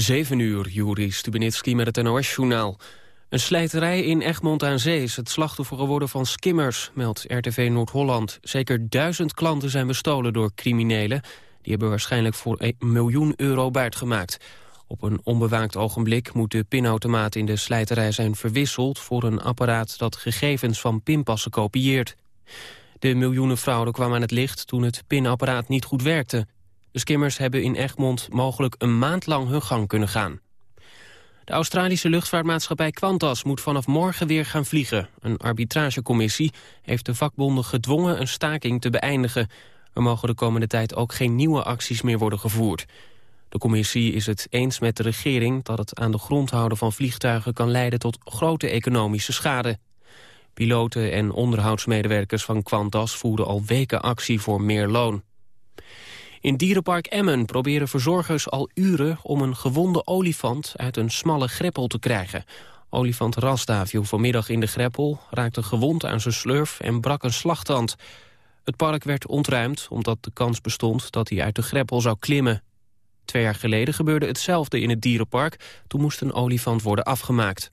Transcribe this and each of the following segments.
7 uur, Juri Stubenitski met het NOS-journaal. Een slijterij in Egmond aan Zee is het slachtoffer geworden van skimmers, meldt RTV Noord-Holland. Zeker duizend klanten zijn bestolen door criminelen. Die hebben waarschijnlijk voor een miljoen euro buitgemaakt. Op een onbewaakt ogenblik moet de pinautomaat in de slijterij zijn verwisseld... voor een apparaat dat gegevens van pinpassen kopieert. De miljoenen fraude kwam aan het licht toen het pinapparaat niet goed werkte. De skimmers hebben in Egmond mogelijk een maand lang hun gang kunnen gaan. De Australische luchtvaartmaatschappij Qantas moet vanaf morgen weer gaan vliegen. Een arbitragecommissie heeft de vakbonden gedwongen een staking te beëindigen. Er mogen de komende tijd ook geen nieuwe acties meer worden gevoerd. De commissie is het eens met de regering dat het aan de grond houden van vliegtuigen kan leiden tot grote economische schade. Piloten en onderhoudsmedewerkers van Qantas voeren al weken actie voor meer loon. In dierenpark Emmen proberen verzorgers al uren om een gewonde olifant uit een smalle greppel te krijgen. Olifant Rasta vanmiddag in de greppel, raakte gewond aan zijn slurf en brak een slagtand. Het park werd ontruimd omdat de kans bestond dat hij uit de greppel zou klimmen. Twee jaar geleden gebeurde hetzelfde in het dierenpark. Toen moest een olifant worden afgemaakt.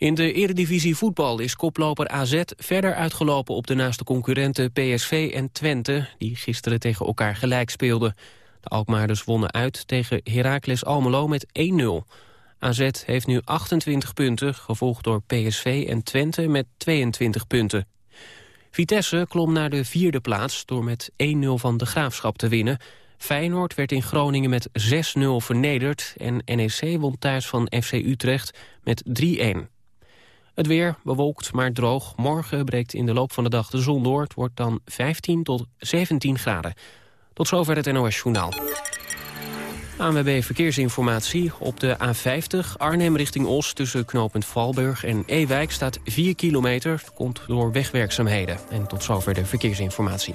In de eredivisie voetbal is koploper AZ verder uitgelopen op de naaste concurrenten PSV en Twente, die gisteren tegen elkaar gelijk speelden. De Alkmaarders wonnen uit tegen Heracles Almelo met 1-0. AZ heeft nu 28 punten, gevolgd door PSV en Twente met 22 punten. Vitesse klom naar de vierde plaats door met 1-0 van de Graafschap te winnen. Feyenoord werd in Groningen met 6-0 vernederd... en NEC won thuis van FC Utrecht met 3-1. Het weer bewolkt, maar droog. Morgen breekt in de loop van de dag de zon door. Het wordt dan 15 tot 17 graden. Tot zover het NOS Journaal. ANWB Verkeersinformatie. Op de A50 Arnhem richting Os tussen knooppunt Valburg en Ewijk staat 4 kilometer. Komt door wegwerkzaamheden. En tot zover de verkeersinformatie.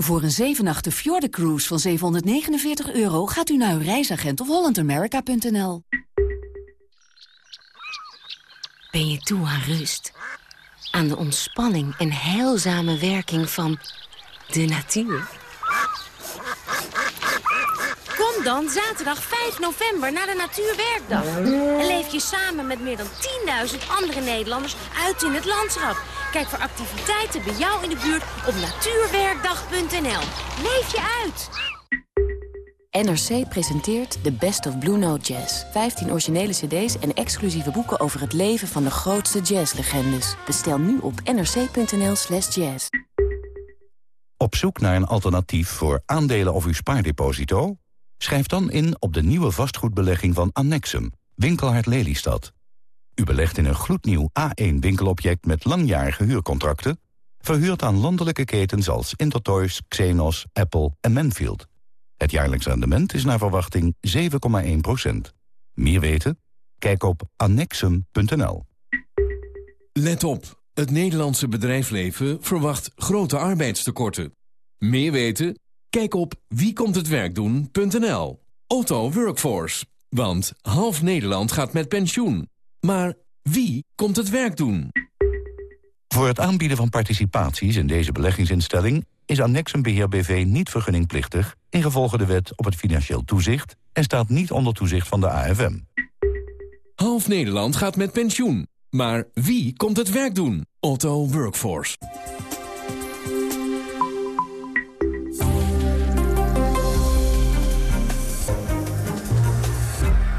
Voor een 7 Fjorden Cruise van 749 euro gaat u naar uw reisagent of hollandamerica.nl. Ben je toe aan rust? Aan de ontspanning en heilzame werking van de natuur? Kom dan zaterdag 5 november naar de Natuurwerkdag. En leef je samen met meer dan 10.000 andere Nederlanders uit in het landschap. Kijk voor activiteiten bij jou in de buurt op natuurwerkdag.nl. Leef je uit! NRC presenteert The Best of Blue Note Jazz. 15 originele cd's en exclusieve boeken over het leven van de grootste jazzlegendes. Bestel nu op nrc.nl slash jazz. Op zoek naar een alternatief voor aandelen of uw spaardeposito? Schrijf dan in op de nieuwe vastgoedbelegging van Annexum, Winkelhart Lelystad. U belegt in een gloednieuw A1-winkelobject met langjarige huurcontracten... verhuurd aan landelijke ketens als Intertoys, Xenos, Apple en Manfield. Het jaarlijks rendement is naar verwachting 7,1% Meer weten? Kijk op annexum.nl. Let op, het Nederlandse bedrijfsleven verwacht grote arbeidstekorten. Meer weten? Kijk op wiekomthetwerkdoen.nl. Otto Workforce, want half Nederland gaat met pensioen. Maar wie komt het werk doen? Voor het aanbieden van participaties in deze beleggingsinstelling... is Annexum Beheer BV niet vergunningplichtig... ingevolge de wet op het financieel toezicht... en staat niet onder toezicht van de AFM. Half Nederland gaat met pensioen. Maar wie komt het werk doen? Otto Workforce.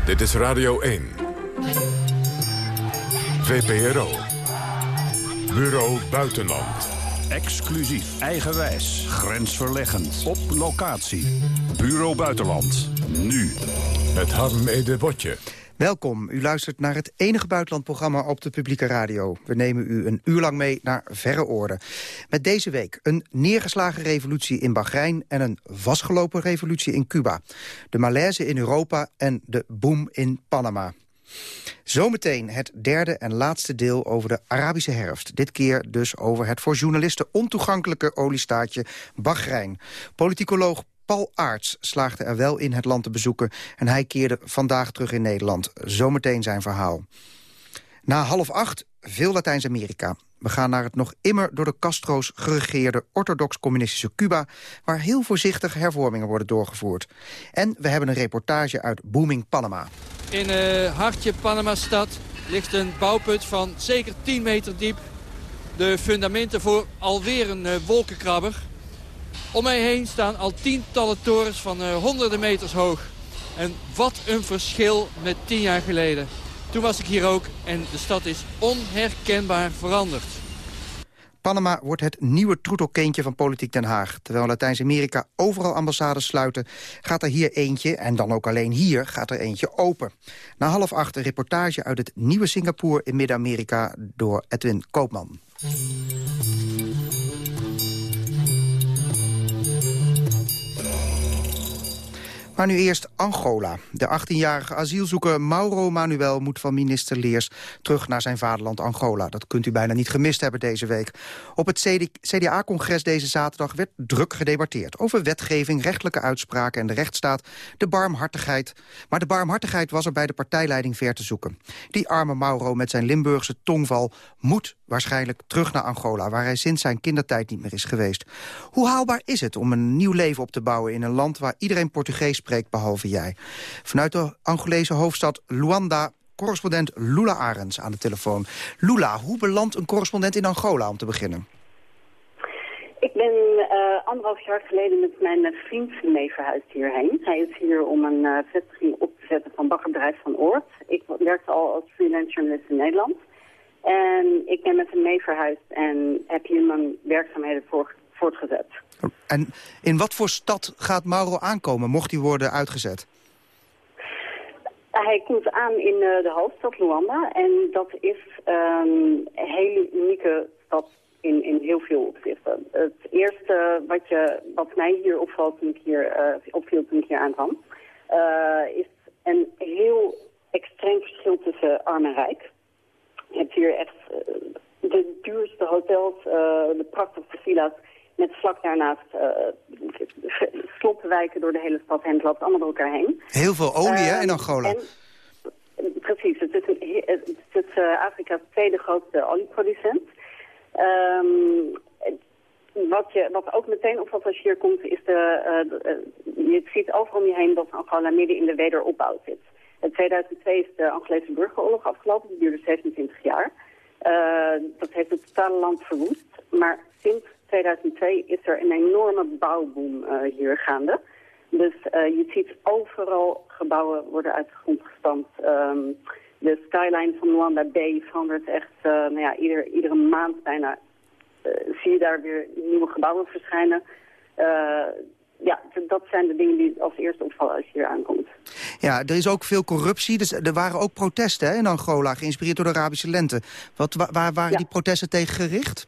Dit is Radio 1. VPRO. Bureau Buitenland. Exclusief, eigenwijs, grensverleggend, op locatie. Bureau Buitenland, nu. Het Harm Ede Botje. Welkom, u luistert naar het enige buitenlandprogramma op de publieke radio. We nemen u een uur lang mee naar verre oorden. Met deze week een neergeslagen revolutie in Bahrein... en een vastgelopen revolutie in Cuba. De malaise in Europa en de boom in Panama. Zometeen het derde en laatste deel over de Arabische herfst. Dit keer dus over het voor journalisten ontoegankelijke oliestaatje Bahrein. Politicoloog Paul Aarts slaagde er wel in het land te bezoeken... en hij keerde vandaag terug in Nederland. Zometeen zijn verhaal. Na half acht veel Latijns-Amerika. We gaan naar het nog immer door de Castro's geregeerde orthodox-communistische Cuba... waar heel voorzichtig hervormingen worden doorgevoerd. En we hebben een reportage uit Booming Panama. In uh, hartje Panama-stad ligt een bouwput van zeker 10 meter diep. De fundamenten voor alweer een uh, wolkenkrabber. Om mij heen staan al tientallen torens van uh, honderden meters hoog. En wat een verschil met tien jaar geleden. Toen was ik hier ook en de stad is onherkenbaar veranderd. Panama wordt het nieuwe troetelkindje van politiek Den Haag. Terwijl Latijns-Amerika overal ambassades sluiten... gaat er hier eentje, en dan ook alleen hier, gaat er eentje open. Na half acht een reportage uit het nieuwe Singapore in Midden-Amerika... door Edwin Koopman. Maar nu eerst Angola. De 18-jarige asielzoeker Mauro Manuel moet van minister Leers terug naar zijn vaderland Angola. Dat kunt u bijna niet gemist hebben deze week. Op het CDA-congres deze zaterdag werd druk gedebatteerd over wetgeving, rechtelijke uitspraken en de rechtsstaat, de barmhartigheid. Maar de barmhartigheid was er bij de partijleiding ver te zoeken. Die arme Mauro met zijn Limburgse tongval moet waarschijnlijk terug naar Angola, waar hij sinds zijn kindertijd niet meer is geweest. Hoe haalbaar is het om een nieuw leven op te bouwen in een land waar iedereen Portugees spreekt, behalve jij? Vanuit de Angolese hoofdstad Luanda correspondent Lula Arends aan de telefoon. Lula, hoe belandt een correspondent in Angola om te beginnen? Ik ben uh, anderhalf jaar geleden met mijn vriend mee verhuisd hierheen. Hij is hier om een uh, vestiging op te zetten van bakkerbedrijf van Oort. Ik werkte al als freelance journalist in Nederland. En ik ben met hem mee verhuisd en heb hier mijn werkzaamheden voor, voortgezet. En in wat voor stad gaat Mauro aankomen, mocht hij worden uitgezet? Hij komt aan in uh, de hoofdstad Luanda en dat is um, een hele unieke stad in, in heel veel opzichten. Het eerste wat, je, wat mij hier opvalt toen ik hier, uh, opviel toen ik hier aankwam, uh, is een heel extreem verschil tussen arm en rijk. Je hebt hier echt uh, de duurste hotels, uh, de prachtigste villa's... met vlak daarnaast uh, sloppenwijken door de hele stad heen. Het loopt allemaal door elkaar heen. Heel veel olie hè, in Angola. En, precies, het is, een, het is Afrika's tweede grootste olieproducent. Um, wat, je, wat ook meteen opvalt als je hier komt, is de, uh, de, je ziet overal om je heen dat Angola midden in de wederopbouw zit. In 2002 is de Angolese burgeroorlog afgelopen. Die duurde 27 jaar. Uh, dat heeft het totale land verwoest. Maar sinds 2002 is er een enorme bouwboom uh, hier gaande. Dus uh, je ziet overal gebouwen worden uit de grond gestampt. Um, de skyline van Luanda Bay verandert echt nou ja, ieder, iedere maand bijna. zie je daar weer nieuwe gebouwen verschijnen ja, dat zijn de dingen die als eerste opvallen als je hier aankomt. Ja, er is ook veel corruptie. Dus er waren ook protesten hè, in Angola, geïnspireerd door de Arabische lente. Wat, waar waren die protesten tegen gericht?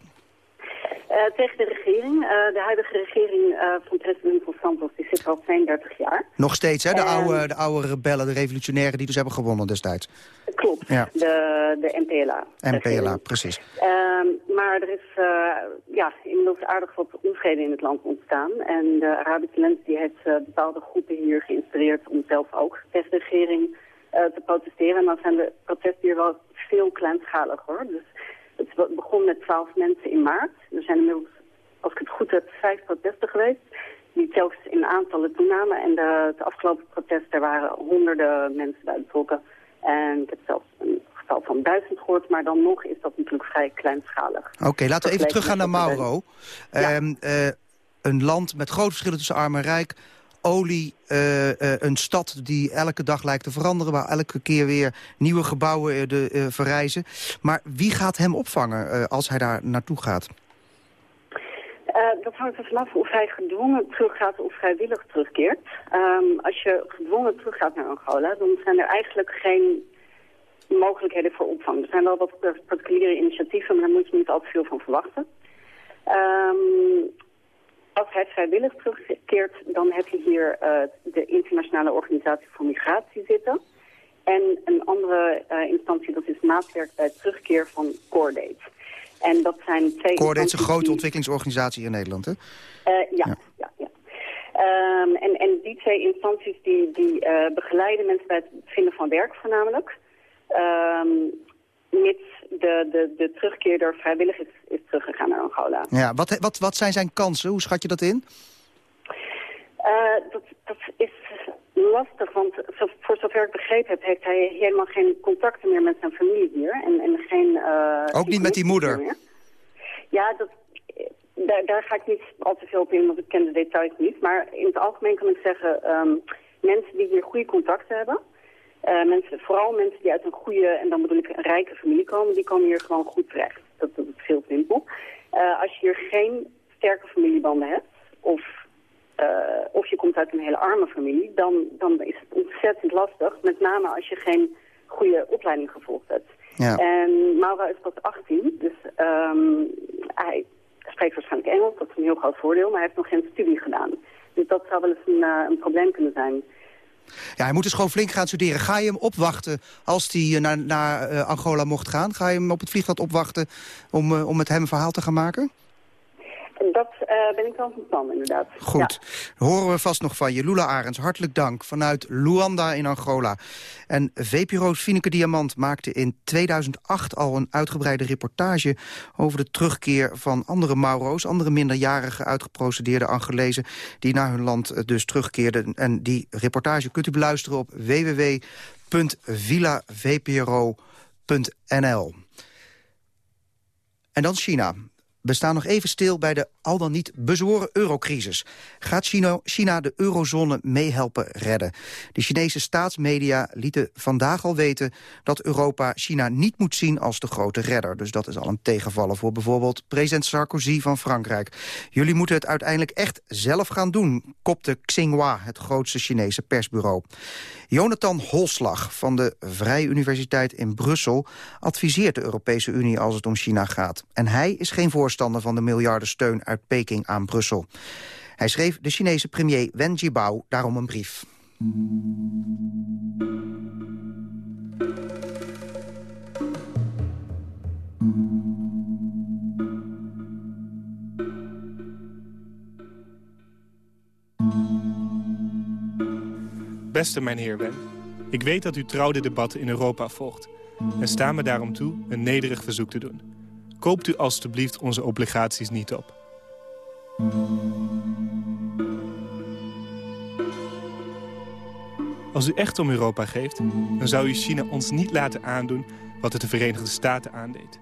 Uh, tegen de regering. Uh, de huidige regering uh, van president Dos Santos die zit al 32 jaar. Nog steeds, hè? De, oude, de oude rebellen, de revolutionairen die dus hebben gewonnen destijds. Klopt, ja. de, de MPLA. MPLA, precies. Ehm, maar er is ja, inmiddels aardig wat onvrede in het land ontstaan. En de Arabische lente die heeft bepaalde groepen hier geïnspireerd om zelf ook tegen de regering te protesteren. En dan zijn de protesten hier wel veel kleinschaliger hoor. Dus het begon met twaalf mensen in maart. Er zijn inmiddels, als ik het goed heb, vijf protesten geweest. Die telkens in aantallen toenamen. En de, de afgelopen protesten waren honderden mensen bij betrokken. En ik heb zelfs een getal van duizend gehoord. Maar dan nog is dat natuurlijk vrij kleinschalig. Oké, laten we even teruggaan naar Mauro. Ja. Um, uh, een land met grote verschillen tussen arm en rijk olie, uh, uh, een stad die elke dag lijkt te veranderen... waar elke keer weer nieuwe gebouwen uh, de, verrijzen. Maar wie gaat hem opvangen als hij daar naartoe gaat? dat hangt er vanaf of hij gedwongen teruggaat of vrijwillig terugkeert. Um, als je gedwongen teruggaat naar Angola, dan zijn er eigenlijk geen mogelijkheden voor opvang. Er zijn wel wat particuliere initiatieven, maar daar moet je niet al te veel van verwachten. Um, als hij vrijwillig terugkeert, dan heb je hier uh, de Internationale Organisatie voor Migratie zitten. En een andere instantie, dat is maatwerk bij terugkeer van Cordate. En dat zijn twee Cordate is een grote ontwikkelingsorganisatie in Nederland, hè? ja, ja. ja, ja. Um, en, en die twee instanties die, die begeleiden mensen bij het vinden van werk voornamelijk. Um, mits de, de, de terugkeerder vrijwillig is, is teruggegaan naar Angola. Ja, wat, wat, wat zijn zijn kansen? Hoe schat je dat in? Uh, dat, dat is lastig, want voor zover ik begrepen heb... heeft hij helemaal geen contacten meer met zijn familie hier. En, en geen, uh, Ook niet met die moeder? Ja, dat, daar, daar ga ik niet al te veel op in, want ik ken de details niet. Maar in het algemeen kan ik zeggen... Um, mensen die hier goede contacten hebben... Uh, mensen, vooral mensen die uit een goede, en dan bedoel ik een rijke familie komen, die komen hier gewoon goed terecht. Dat, dat is heel simpel. Uh, als je hier geen sterke familiebanden hebt, of, uh, of je komt uit een hele arme familie, dan, dan is het ontzettend lastig. Met name als je geen goede opleiding gevolgd hebt. Ja. En Maura is pas 18, dus um, hij spreekt waarschijnlijk Engels, dat is een heel groot voordeel, maar hij heeft nog geen studie gedaan. Dus dat zou wel eens een, een probleem kunnen zijn. Ja, hij moet dus gewoon flink gaan studeren. Ga je hem opwachten als hij naar, naar uh, Angola mocht gaan? Ga je hem op het vliegveld opwachten om, uh, om met hem een verhaal te gaan maken? Dat uh, ben ik wel van plan, inderdaad. Goed. Ja. Horen we vast nog van je. Lula Arends, hartelijk dank vanuit Luanda in Angola. En VPRO's Fineke Diamant maakte in 2008 al een uitgebreide reportage... over de terugkeer van andere Mauro's, andere minderjarige uitgeprocedeerde Angolezen... die naar hun land dus terugkeerden. En die reportage kunt u beluisteren op www.villavpro.nl. En dan China. We staan nog even stil bij de al dan niet bezworen eurocrisis. Gaat China, de eurozone meehelpen redden? De Chinese staatsmedia lieten vandaag al weten... dat Europa China niet moet zien als de grote redder. Dus dat is al een tegenvallen voor bijvoorbeeld president Sarkozy van Frankrijk. Jullie moeten het uiteindelijk echt zelf gaan doen... kopte Xinhua, het grootste Chinese persbureau. Jonathan Holslag van de Vrije Universiteit in Brussel... adviseert de Europese Unie als het om China gaat. En hij is geen voorstander van de miljardensteun uit Peking aan Brussel. Hij schreef de Chinese premier Wen Jiabao daarom een brief. Beste mijn heer Wen, ik weet dat u trouwde debatten in Europa volgt... en sta me daarom toe een nederig verzoek te doen. Koopt u alstublieft onze obligaties niet op. Als u echt om Europa geeft, dan zou u China ons niet laten aandoen wat het de Verenigde Staten aandeed.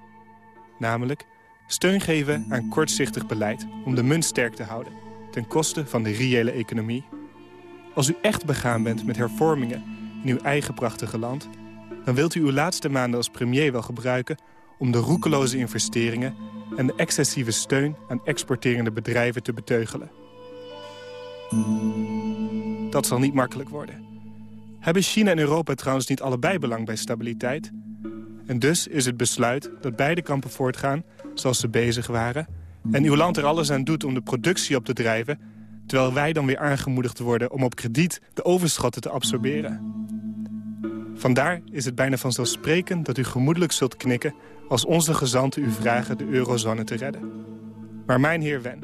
Namelijk steun geven aan kortzichtig beleid om de munt sterk te houden, ten koste van de reële economie. Als u echt begaan bent met hervormingen in uw eigen prachtige land, dan wilt u uw laatste maanden als premier wel gebruiken om de roekeloze investeringen en de excessieve steun aan exporterende bedrijven te beteugelen. Dat zal niet makkelijk worden. Hebben China en Europa trouwens niet allebei belang bij stabiliteit? En dus is het besluit dat beide kampen voortgaan zoals ze bezig waren... en uw land er alles aan doet om de productie op te drijven... terwijl wij dan weer aangemoedigd worden om op krediet de overschotten te absorberen. Vandaar is het bijna vanzelfsprekend dat u gemoedelijk zult knikken... als onze gezanten u vragen de eurozone te redden. Maar mijn heer Wen,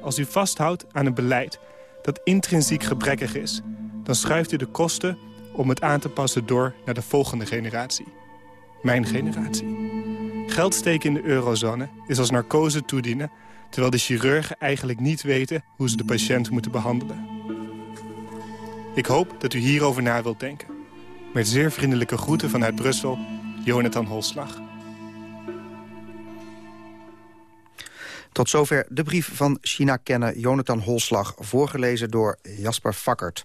als u vasthoudt aan een beleid dat intrinsiek gebrekkig is... dan schuift u de kosten om het aan te passen door naar de volgende generatie. Mijn generatie. Geld steken in de eurozone is als narcose toedienen... terwijl de chirurgen eigenlijk niet weten hoe ze de patiënt moeten behandelen. Ik hoop dat u hierover na wilt denken. Met zeer vriendelijke groeten vanuit Brussel, Jonathan Holslag. Tot zover de brief van China-kenner Jonathan Holslag... voorgelezen door Jasper Fakkert.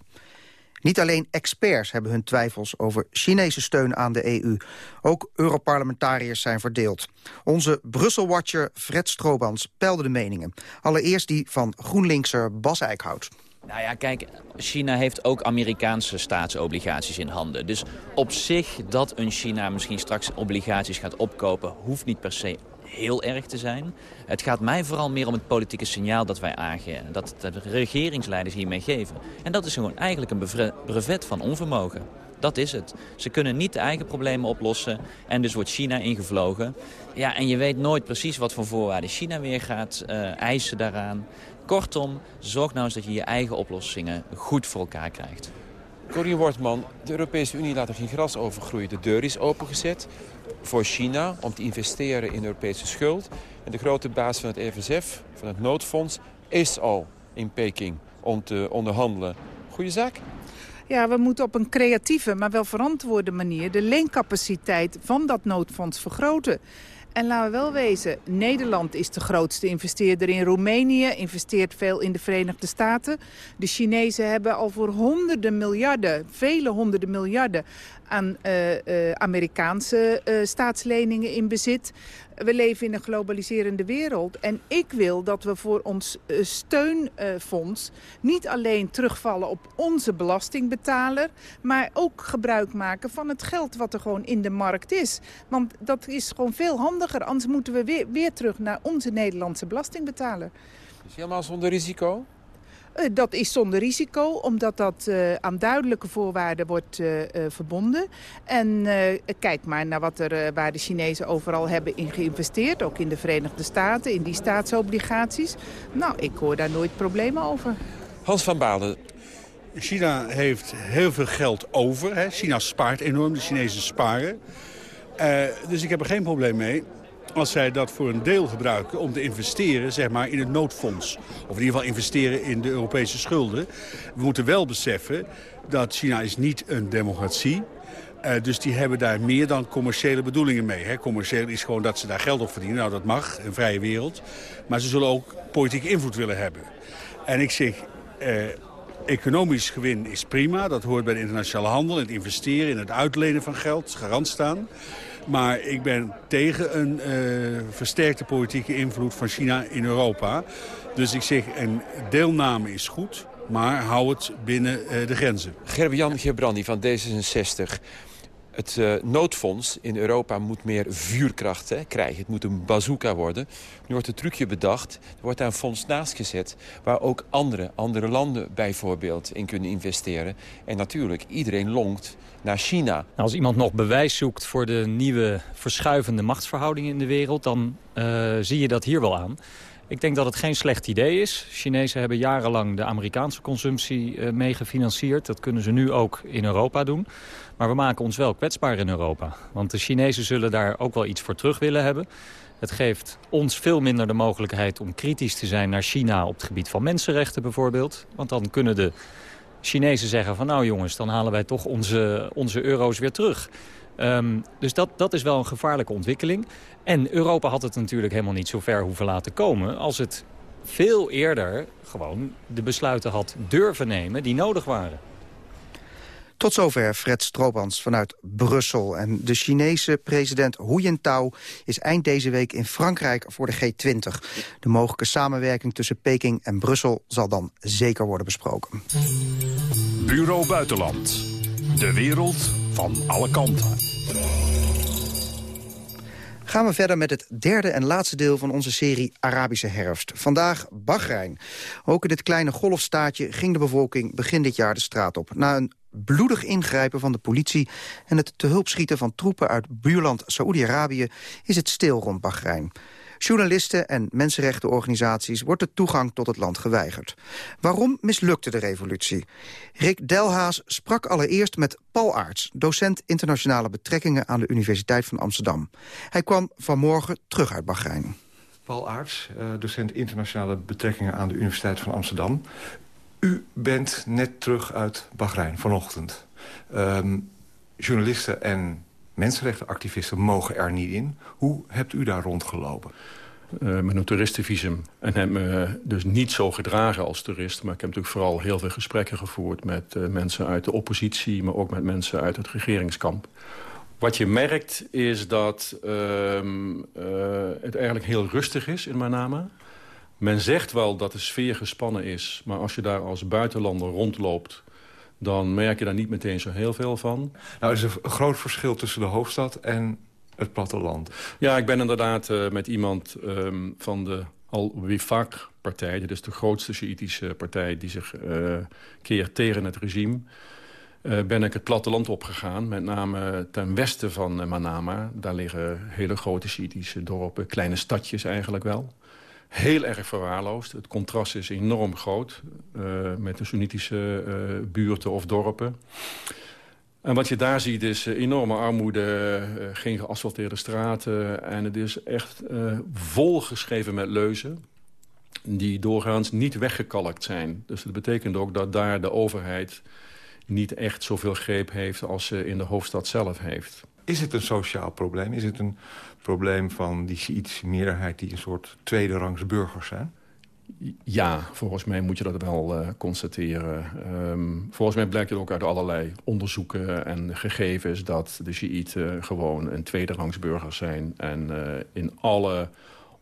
Niet alleen experts hebben hun twijfels over Chinese steun aan de EU. Ook Europarlementariërs zijn verdeeld. Onze Brussel-watcher Fred Stroobans peilde de meningen. Allereerst die van GroenLinkser Bas Eickhout. Nou ja, kijk, China heeft ook Amerikaanse staatsobligaties in handen. Dus op zich dat een China misschien straks obligaties gaat opkopen... hoeft niet per se heel erg te zijn. Het gaat mij vooral meer om het politieke signaal dat wij aangeven. Dat de regeringsleiders hiermee geven. En dat is gewoon eigenlijk een brevet van onvermogen. Dat is het. Ze kunnen niet de eigen problemen oplossen en dus wordt China ingevlogen. Ja, en je weet nooit precies wat voor voorwaarden China weer gaat uh, eisen daaraan. Kortom, zorg nou eens dat je je eigen oplossingen goed voor elkaar krijgt. Corien Wortman, de Europese Unie laat er geen gras over groeien. De deur is opengezet voor China om te investeren in Europese schuld. En de grote baas van het EFSF, van het noodfonds, is al in Peking om te onderhandelen. Goeie zaak? Ja, we moeten op een creatieve, maar wel verantwoorde manier... de leencapaciteit van dat noodfonds vergroten. En laten we wel wezen, Nederland is de grootste investeerder in Roemenië, investeert veel in de Verenigde Staten. De Chinezen hebben al voor honderden miljarden, vele honderden miljarden aan uh, uh, Amerikaanse uh, staatsleningen in bezit. We leven in een globaliserende wereld. En ik wil dat we voor ons steunfonds niet alleen terugvallen op onze belastingbetaler... maar ook gebruik maken van het geld wat er gewoon in de markt is. Want dat is gewoon veel handiger. Anders moeten we weer, weer terug naar onze Nederlandse belastingbetaler. Is helemaal zonder risico? Uh, dat is zonder risico, omdat dat uh, aan duidelijke voorwaarden wordt uh, verbonden. En kijk maar naar wat er, waar de Chinezen overal hebben in geïnvesteerd. Ook in de Verenigde Staten, in die staatsobligaties. Nou, ik hoor daar nooit problemen over. Hans van Balen. China heeft heel veel geld over. Hè. China spaart enorm, de Chinezen sparen. dus ik heb er geen probleem mee als zij dat voor een deel gebruiken om te investeren zeg maar, in het noodfonds. Of in ieder geval investeren in de Europese schulden. We moeten wel beseffen dat China is niet een democratie uh, dus die hebben daar meer dan commerciële bedoelingen mee. Hè. Commercieel is gewoon dat ze daar geld op verdienen. Nou, dat mag, een vrije wereld. Maar ze zullen ook politieke invloed willen hebben. En ik zeg, uh, economisch gewin is prima. Dat hoort bij de internationale handel. Het investeren, in het uitlenen van geld, garant staan. Maar ik ben tegen een uh, versterkte politieke invloed van China in Europa. Dus ik zeg, een deelname is goed, maar hou het binnen uh, de grenzen. Gerber-Jan Gebrandi van D66. Het uh, noodfonds in Europa moet meer vuurkracht hè, krijgen. Het moet een bazooka worden. Nu wordt het trucje bedacht. Er wordt daar een fonds naast gezet... waar ook andere, andere landen bijvoorbeeld in kunnen investeren. En natuurlijk, iedereen longt naar China. Nou, als iemand nog bewijs zoekt voor de nieuwe verschuivende machtsverhoudingen in de wereld... dan uh, zie je dat hier wel aan. Ik denk dat het geen slecht idee is. Chinezen hebben jarenlang de Amerikaanse consumptie uh, mee gefinancierd. Dat kunnen ze nu ook in Europa doen. Maar we maken ons wel kwetsbaar in Europa. Want de Chinezen zullen daar ook wel iets voor terug willen hebben. Het geeft ons veel minder de mogelijkheid om kritisch te zijn naar China... op het gebied van mensenrechten bijvoorbeeld. Want dan kunnen de Chinezen zeggen van... nou jongens, dan halen wij toch onze, onze euro's weer terug. Um, dus dat, dat is wel een gevaarlijke ontwikkeling. En Europa had het natuurlijk helemaal niet zo ver hoeven laten komen... als het veel eerder gewoon de besluiten had durven nemen die nodig waren. Tot zover Fred Stroobans vanuit Brussel. En de Chinese president Hu Jintao is eind deze week in Frankrijk voor de G20. De mogelijke samenwerking tussen Peking en Brussel zal dan zeker worden besproken. Bureau Buitenland. De wereld van alle kanten. Gaan we verder met het derde en laatste deel van onze serie Arabische herfst. Vandaag Bahrein. Ook in dit kleine golfstaatje ging de bevolking begin dit jaar de straat op. Na een bloedig ingrijpen van de politie... en het te hulp schieten van troepen uit buurland Saoedi-Arabië... is het stil rond Bahrein. Journalisten en mensenrechtenorganisaties wordt de toegang tot het land geweigerd. Waarom mislukte de revolutie? Rick Delhaas sprak allereerst met Paul Aarts... docent internationale betrekkingen aan de Universiteit van Amsterdam. Hij kwam vanmorgen terug uit Bahrein. Paul Aarts, eh, docent internationale betrekkingen aan de Universiteit van Amsterdam. U bent net terug uit Bahrein vanochtend. Um, journalisten en mensenrechtenactivisten mogen er niet in. Hoe hebt u daar rondgelopen? Uh, met een toeristenvisum. En heb me dus niet zo gedragen als toerist. Maar ik heb natuurlijk vooral heel veel gesprekken gevoerd... met uh, mensen uit de oppositie, maar ook met mensen uit het regeringskamp. Wat je merkt is dat uh, het eigenlijk heel rustig is in Manama. Men zegt wel dat de sfeer gespannen is. Maar als je daar als buitenlander rondloopt dan merk je daar niet meteen zo heel veel van. Nou, er is een groot verschil tussen de hoofdstad en het platteland. Ja, ik ben inderdaad uh, met iemand um, van de Al-Wifaq-partij. Dat is de grootste Sjiitische partij die zich uh, keert tegen het regime. uh, ben ik het platteland opgegaan. Met name ten westen van Manama. Daar liggen hele grote Shiïtische dorpen, kleine stadjes eigenlijk wel. Heel erg verwaarloosd. Het contrast is enorm groot met de Soenitische buurten of dorpen. En wat je daar ziet is enorme armoede, geen geasfalteerde straten. En het is echt volgeschreven met leuzen die doorgaans niet weggekalkt zijn. Dus dat betekent ook dat daar de overheid niet echt zoveel greep heeft als ze in de hoofdstad zelf heeft. Is het een sociaal probleem? Is het een probleem van die Sjiitische meerderheid... die een soort tweede rangs burgers zijn? Ja, volgens mij moet je dat wel uh, constateren. Um, volgens mij blijkt het ook uit allerlei onderzoeken en gegevens... dat de Sjiïten gewoon een tweede rangs burgers zijn. En uh, in alle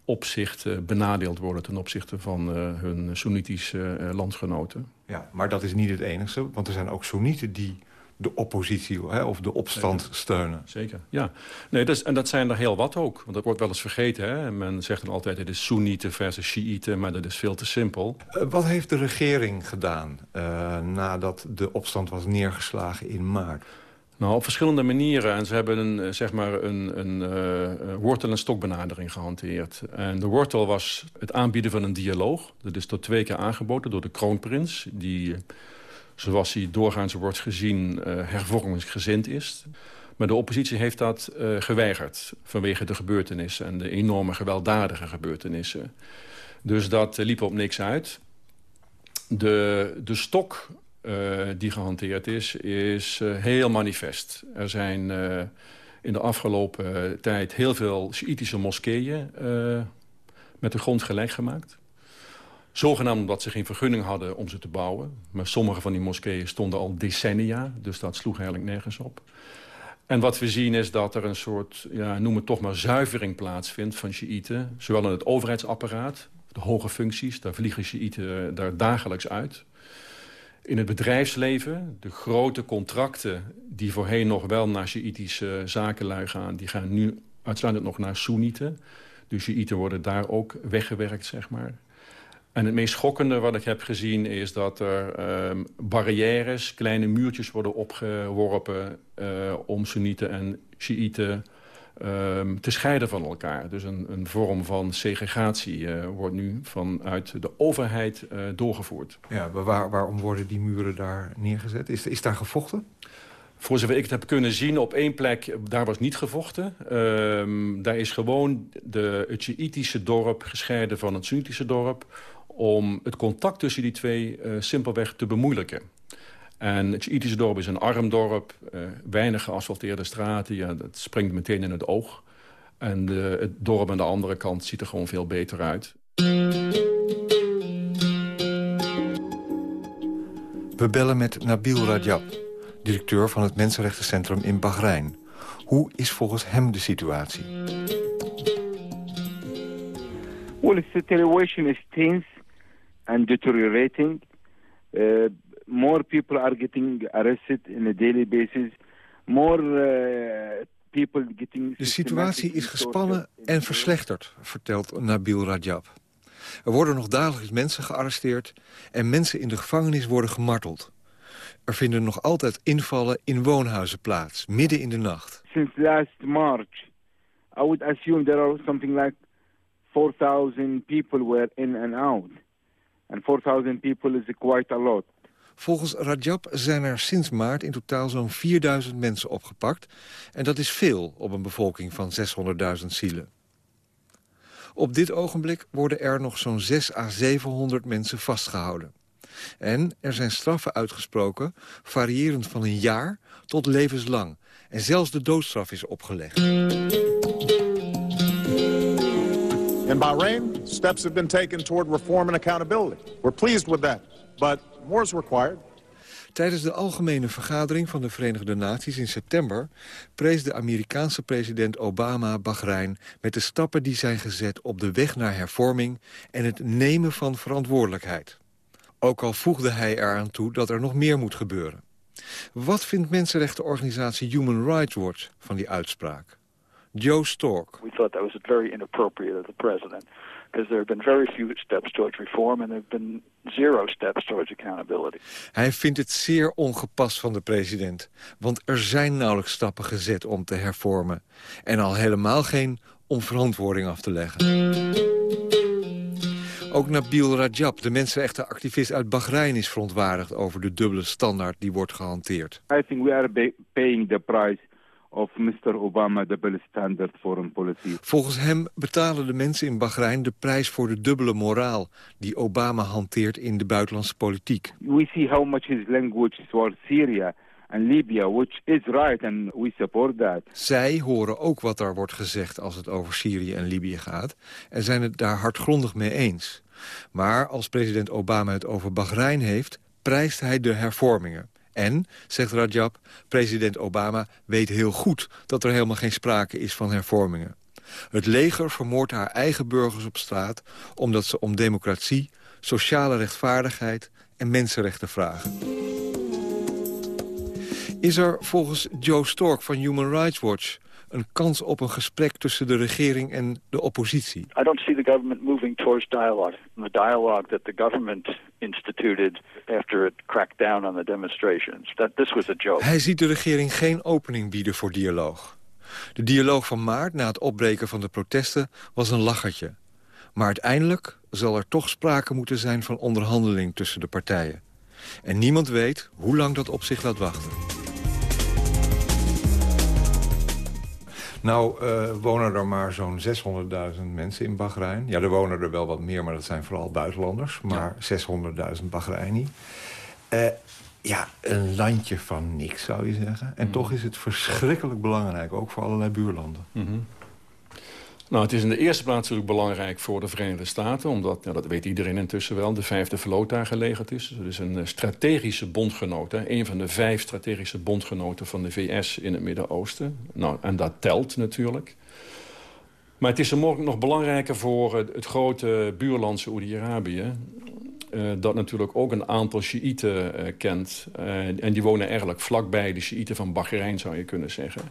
opzichten benadeeld worden... ten opzichte van uh, hun Soenitische landsgenoten. Ja, maar dat is niet het enige, want er zijn ook Soenieten die de oppositie hè, of de opstand Zeker. steunen. Zeker, ja. Nee, dat is, en dat zijn er heel wat ook. Want dat wordt wel eens vergeten. Hè? Men zegt dan altijd het is Soenieten versus Shiiten, maar dat is veel te simpel. Uh, wat heeft de regering gedaan nadat de opstand was neergeslagen in maart? Nou, op verschillende manieren. En ze hebben een, zeg maar een, een uh, wortel- en stokbenadering gehanteerd. En de wortel was het aanbieden van een dialoog. Dat is tot twee keer aangeboden door de kroonprins... die, zoals hij doorgaans wordt gezien, uh, hervormingsgezind is. Maar de oppositie heeft dat uh, geweigerd vanwege de gebeurtenissen... en de enorme gewelddadige gebeurtenissen. Dus dat liep op niks uit. De, de stok die gehanteerd is, is heel manifest. Er zijn in de afgelopen tijd heel veel Sjiitische moskeeën met de grond gelijk gemaakt. Zogenaamd omdat ze geen vergunning hadden om ze te bouwen. Maar sommige van die moskeeën stonden al decennia, dus dat sloeg eigenlijk nergens op. En wat we zien is dat er een soort, ja, noem het toch maar, zuivering plaatsvindt van Sjiïten. Zowel in het overheidsapparaat, de hoge functies, daar vliegen Sjiïten daar dagelijks uit in het bedrijfsleven, de grote contracten die voorheen nog wel naar Sjiitische zakenlui gaan... die gaan nu uitsluitend nog naar Soenieten. Dus Sjiiten worden daar ook weggewerkt, zeg maar. En het meest schokkende wat ik heb gezien is dat er um, barrières, kleine muurtjes worden opgeworpen... Uh, om Soenieten en Sjiiten um, te scheiden van elkaar. Dus een, een vorm van segregatie uh, wordt nu vanuit de overheid uh, doorgevoerd. Ja, maar waar, waarom worden die muren daar neergezet? Is, is daar gevochten? Voor zover ik het heb kunnen zien, op één plek, daar was niet gevochten. Um, daar is gewoon de, het Sjiitische dorp gescheiden van het Soenitische dorp... om het contact tussen die twee uh, simpelweg te bemoeilijken. En het Sjiitische dorp is een arm dorp, uh, weinig geasfalteerde straten. Ja, dat springt meteen in het oog. En het dorp aan de andere kant ziet er gewoon veel beter uit. We bellen met Nabil Rajab, directeur van het Mensenrechtencentrum in Bahrein. Hoe is volgens hem de situatie? Well, the situation is tense and deteriorating. Uh, more people are getting arrested in a daily basis. More uh, people getting... De situatie is gespannen en verslechterd, vertelt Nabil Rajab. Er worden nog dagelijks mensen gearresteerd... en mensen in de gevangenis worden gemarteld. Er vinden nog altijd invallen in woonhuizen plaats, midden in de nacht. Since last March, I would assume there are something like 4,000 people were in and out. And 4,000 people is quite a lot. Volgens Rajab zijn er sinds maart in totaal zo'n 4000 mensen opgepakt. En dat is veel op een bevolking van 600.000 zielen. Op dit ogenblik worden er nog zo'n 6 à 700 mensen vastgehouden. En er zijn straffen uitgesproken, variërend van een jaar tot levenslang. En zelfs de doodstraf is opgelegd. In Bahrain, steps have been taken toward reform and accountability. We're pleased with that, but more is required. Tijdens de algemene vergadering van de Verenigde Naties in september... prees de Amerikaanse president Obama Bahrein met de stappen die zijn gezet op de weg naar hervorming en het nemen van verantwoordelijkheid. Ook al voegde hij eraan toe dat er nog meer moet gebeuren. Wat vindt mensenrechtenorganisatie Human Rights Watch van die uitspraak? Joe Stork. We thought that was very inappropriate of the president because there have been very few steps towards reform and there have been zero steps towards accountability. Hij vindt het zeer ongepast van de president, want er zijn nauwelijks stappen gezet om te hervormen. En al helemaal geen om verantwoording af te leggen. Ook Nabil Rajab, de mensenrechtenactivist uit Bahrein... is verontwaardigd over de dubbele standaard die wordt gehanteerd. I think we are paying the price of Mr. Obama double standard foreign policy. Volgens hem betalen de mensen in Bahrein de prijs voor de dubbele moraal... die Obama hanteert in de buitenlandse politiek. We see how much his language towards Syria and Libya, which is right and we support that. Zij horen ook wat er wordt gezegd als het over Syrië en Libië gaat... en zijn het daar hardgrondig mee eens. Maar als president Obama het over Bahrein heeft... prijst hij de hervormingen. En, zegt Rajab, president Obama weet heel goed... dat er helemaal geen sprake is van hervormingen. Het leger vermoordt haar eigen burgers op straat... omdat ze om democratie, sociale rechtvaardigheid en mensenrechten vragen. Is er volgens Joe Stork van Human Rights Watch een kans op een gesprek tussen de regering en de oppositie? I don't see the government moving towards dialogue. The dialogue that the government instituted after it cracked down on the demonstrations. That this was a joke. Hij ziet de regering geen opening bieden voor dialoog. De dialoog van maart na het opbreken van de protesten was een lachertje. Maar uiteindelijk zal er toch sprake moeten zijn van onderhandeling tussen de partijen. En niemand weet hoe lang dat op zich laat wachten. Nou uh, wonen er maar zo'n 600.000 mensen in Bahrein. Ja, er wonen er wel wat meer, maar dat zijn vooral buitenlanders. Maar 600.000 Bahreini. Uh, ja, een landje van niks, zou je zeggen. En mm. toch is het verschrikkelijk belangrijk, ook voor allerlei buurlanden. Mm -hmm. Nou, het is in de eerste plaats natuurlijk belangrijk voor de Verenigde Staten... omdat, ja, dat weet iedereen intussen wel, de vijfde vloot daar gelegerd is. Dus het is een strategische bondgenoot. Hè, een van de vijf strategische bondgenoten van de VS in het Midden-Oosten. Nou, en dat telt natuurlijk. Maar het is er mogelijk nog belangrijker voor het, grote buurland Saoedi-Arabië... Uh, dat natuurlijk ook een aantal Sjiïten uh, kent. En die wonen eigenlijk vlakbij de Sjiïten van Bahrein, zou je kunnen zeggen.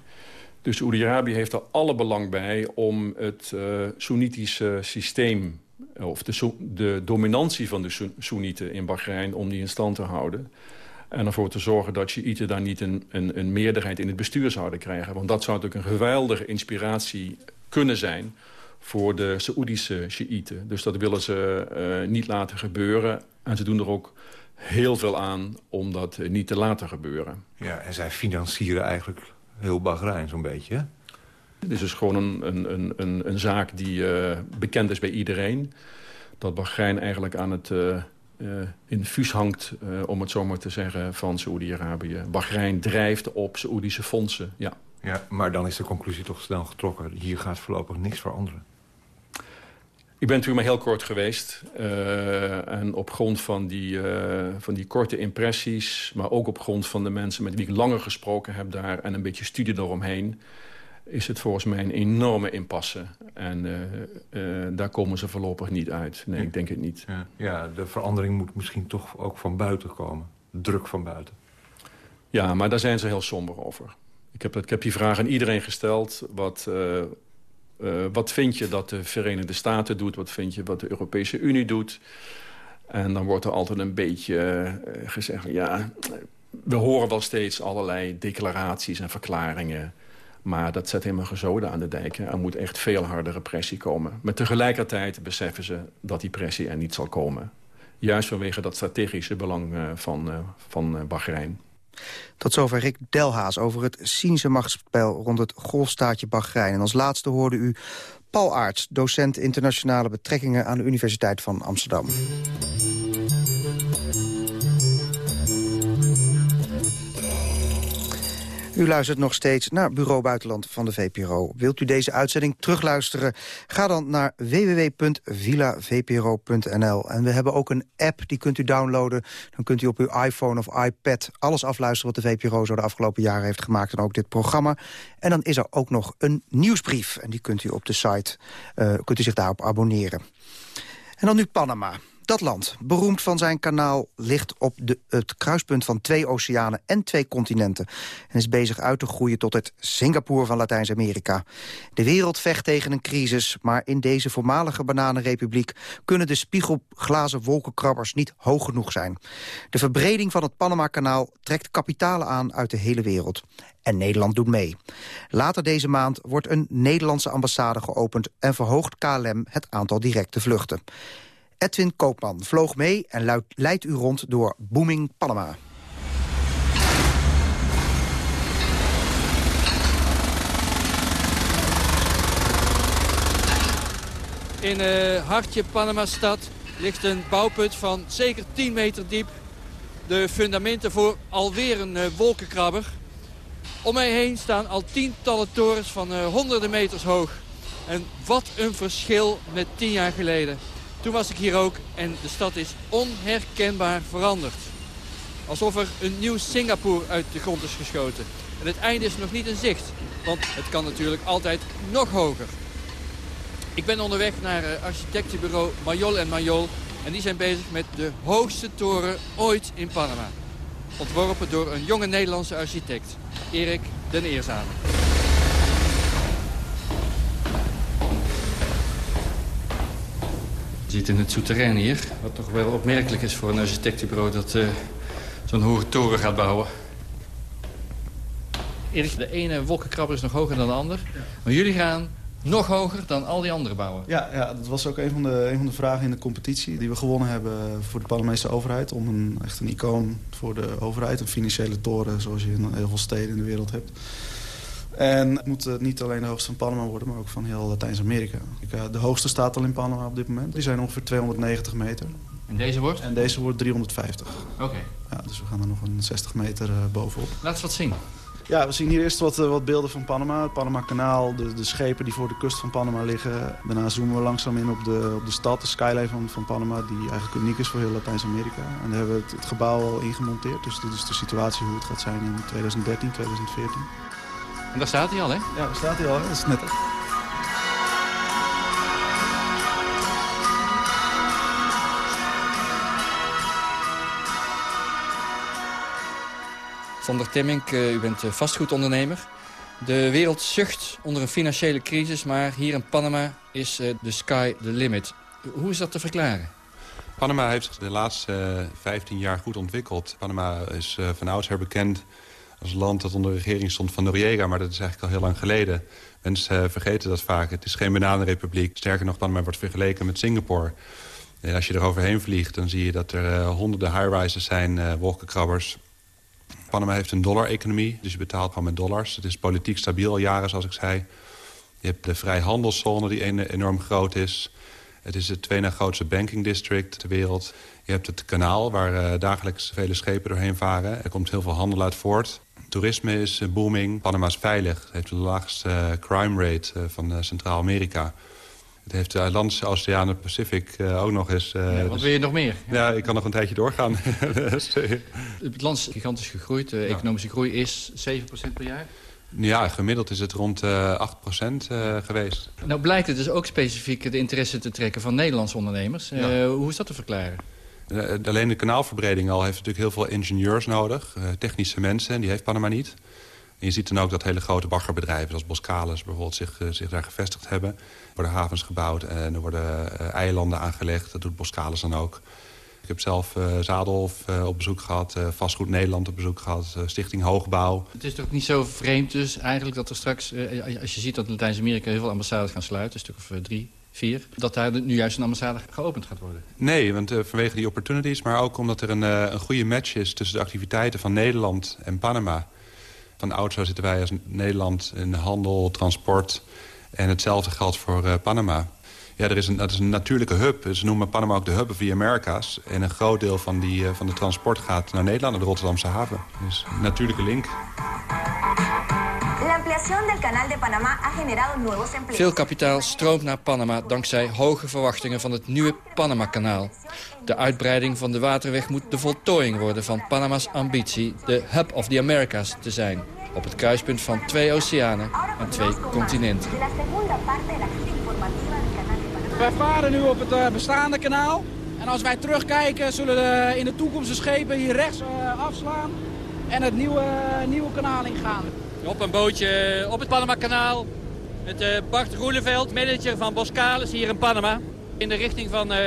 Dus Saoedi-Arabië heeft er alle belang bij om het uh, Soenitische systeem... of de, de dominantie van de Soenieten in Bahrein... om die in stand te houden. En ervoor te zorgen dat Shiiten daar niet een, een, een meerderheid in het bestuur zouden krijgen. Want dat zou natuurlijk een geweldige inspiratie kunnen zijn voor de Saoedische Shiiten. Dus dat willen ze uh, niet laten gebeuren. En ze doen er ook heel veel aan om dat niet te laten gebeuren. Ja, en zij financieren eigenlijk heel Bahrein zo'n beetje. Dit is dus gewoon een, een, een, een zaak die uh, bekend is bij iedereen. Dat Bahrein eigenlijk aan het uh, uh, infuus hangt, om het zo maar te zeggen, van Saoedi-Arabië. Bahrein drijft op Saoedische fondsen, ja. Ja, maar dan is de conclusie toch snel getrokken. Hier gaat voorlopig niks veranderen. Ik ben natuurlijk maar heel kort geweest. Uh, en op grond van die, uh, van die korte impressies... maar ook op grond van de mensen met wie ik langer gesproken heb daar... en een beetje studie eromheen... is het volgens mij een enorme impasse. En uh, daar komen ze voorlopig niet uit. Nee, ik denk het niet. Ja. ja, de verandering moet misschien toch ook van buiten komen. Druk van buiten. Ja, maar daar zijn ze heel somber over. Ik heb, ik heb die vraag aan iedereen gesteld... wat uh, wat vind je dat de Verenigde Staten doet? Wat vind je wat de Europese Unie doet? En dan wordt er altijd een beetje uh, gezegd... ja, we horen wel steeds allerlei declaraties en verklaringen... Maar dat zet helemaal gezoden aan de dijken. Er moet echt veel harde repressie komen. Maar tegelijkertijd beseffen ze dat die pressie er niet zal komen. Juist vanwege dat strategische belang uh, van, van Bahrein. Tot zover Rick Delhaas over het cynische machtsspel rond het golfstaatje Bahrein. En als laatste hoorde u Paul Aarts, docent internationale betrekkingen aan de Universiteit van Amsterdam. U luistert nog steeds naar Bureau Buitenland van de VPRO. Wilt u deze uitzending terugluisteren? Ga dan naar www.villavpro.nl. En we hebben ook een app, die kunt u downloaden. Dan kunt u op uw iPhone of iPad alles afluisteren... wat de VPRO zo de afgelopen jaren heeft gemaakt. En ook dit programma. En dan is er ook nog een nieuwsbrief. En die kunt u op de site, uh, kunt u zich daarop abonneren. En dan nu Panama. Dat land, beroemd van zijn kanaal, ligt op de, het kruispunt van twee oceanen en twee continenten. En is bezig uit te groeien tot het Singapore van Latijns-Amerika. De wereld vecht tegen een crisis, maar in deze voormalige bananenrepubliek kunnen de spiegelglazen wolkenkrabbers niet hoog genoeg zijn. De verbreding van het Panama-kanaal trekt kapitalen aan uit de hele wereld. En Nederland doet mee. Later deze maand wordt een Nederlandse ambassade geopend... en verhoogt KLM het aantal directe vluchten. Edwin Koopman vloog mee en leidt u rond door Booming Panama. In uh, hartje Panama-stad ligt een bouwput van zeker 10 meter diep. De fundamenten voor alweer een uh, wolkenkrabber. Om mij heen staan al tientallen torens van uh, honderden meters hoog. En wat een verschil met tien jaar geleden. Toen was ik hier ook en de stad is onherkenbaar veranderd. Alsof er een nieuw Singapore uit de grond is geschoten. En het einde is nog niet in zicht, want het kan natuurlijk altijd nog hoger. Ik ben onderweg naar uh, architectenbureau Mayol en Mayol. En die zijn bezig met de hoogste toren ooit in Panama. Ontworpen door een jonge Nederlandse architect, Erik den Eerzame. Ziet in het souterrain hier, wat toch wel opmerkelijk is voor een architectenbureau... dat uh, zo'n hoge toren gaat bouwen. Erik, de ene wolkenkrabber is nog hoger dan de ander. Maar jullie gaan nog hoger dan al die andere bouwen. Ja, ja dat was ook een van, de, een van de vragen in de competitie die we gewonnen hebben voor de Panamese overheid. Om een, echt een icoon voor de overheid, een financiële toren zoals je in heel veel steden in de wereld hebt. En het moet niet alleen de hoogste van Panama worden, maar ook van heel Latijns-Amerika. De hoogste staat al in Panama op dit moment. Die zijn ongeveer 290 meter. En deze wordt? En deze wordt 350. Oké. Ja, dus we gaan er nog een 60 meter uh, bovenop. Laat eens wat zien. Ja, we zien hier eerst wat, wat beelden van Panama. Het Panama-kanaal, de, de schepen die voor de kust van Panama liggen. Daarna zoomen we langzaam in op de, op de stad, de skyline van, van Panama... die eigenlijk uniek is voor heel Latijns-Amerika. En daar hebben we het, het gebouw al ingemonteerd. Dus dit is de situatie hoe het gaat zijn in 2013, 2014. En daar staat hij al, hè? Ja, daar staat hij al. Hè? Dat is net. Sander Temmink, u bent vastgoedondernemer. De wereld zucht onder een financiële crisis, maar hier in Panama is de sky the limit. Hoe is dat te verklaren? Panama heeft zich de laatste 15 jaar goed ontwikkeld. Panama is van oudsher bekend als land dat onder de regering stond van Noriega... maar dat is eigenlijk al heel lang geleden. Mensen vergeten dat vaak. Het is geen bananenrepubliek. Sterker nog, Panama wordt vergeleken met Singapore. En als je er overheen vliegt, dan zie je dat er uh, honderden high-rises zijn, wolkenkrabbers. Panama heeft een dollar-economie, dus je betaalt gewoon met dollars. Het is politiek stabiel al jaren, zoals ik zei. Je hebt de vrijhandelszone die enorm groot is. Het is het tweede na grootste banking district ter wereld. Je hebt het kanaal waar dagelijks vele schepen doorheen varen. Er komt heel veel handel uit voort. Toerisme is booming. Panama is veilig. Het heeft de laagste crime rate van Centraal-Amerika. Het heeft de Atlantische Oceaan en Pacific ook nog eens... Ja, wat dus, wil je nog meer? Ja, ik kan nog een tijdje doorgaan. het land is gigantisch gegroeid. De economische groei is 7% per jaar. Ja, gemiddeld is het rond uh, 8% geweest. Nou blijkt het dus ook specifiek de interesse te trekken van Nederlandse ondernemers. Hoe is dat te verklaren? Alleen de kanaalverbreding al heeft natuurlijk heel veel ingenieurs nodig. technische mensen, en die heeft Panama niet. En je ziet dan ook dat hele grote baggerbedrijven... zoals Boskalis bijvoorbeeld zich, zich daar gevestigd hebben. Er worden havens gebouwd en er worden eilanden aangelegd. Dat doet Boskalis dan ook. Ik heb zelf uh, Zadelhof op bezoek gehad, Vastgoed Nederland op bezoek gehad... Stichting Hoogbouw. Het is toch niet zo vreemd dus eigenlijk dat er straks... als je ziet dat Latijns-Amerika heel veel ambassades gaan sluiten... een stuk of drie, vier... dat daar nu juist een ambassade geopend gaat worden? Nee, want vanwege die opportunities... maar ook omdat er een, een goede match is tussen de activiteiten van Nederland en Panama... Van oudsher zitten wij als Nederland in handel, transport. En hetzelfde geldt voor uh, Panama. Ja, er is een, dat is een natuurlijke hub. Ze noemen Panama ook de hub of the Americas. En een groot deel van, die, van de transport gaat naar Nederland, naar de Rotterdamse haven. Dus natuurlijke link. Veel kapitaal stroomt naar Panama dankzij hoge verwachtingen van het nieuwe Panama-kanaal. De uitbreiding van de waterweg moet de voltooiing worden van Panama's ambitie de hub of the Americas te zijn. Op het kruispunt van twee oceanen en twee continenten. We varen nu op het bestaande kanaal. En als wij terugkijken, zullen de, in de toekomst de schepen hier rechts uh, afslaan en het nieuwe, nieuwe kanaal ingaan. Op een bootje op het Panama-kanaal met uh, Bart Roeleveld, manager van Boskalis hier in Panama. In de richting van uh,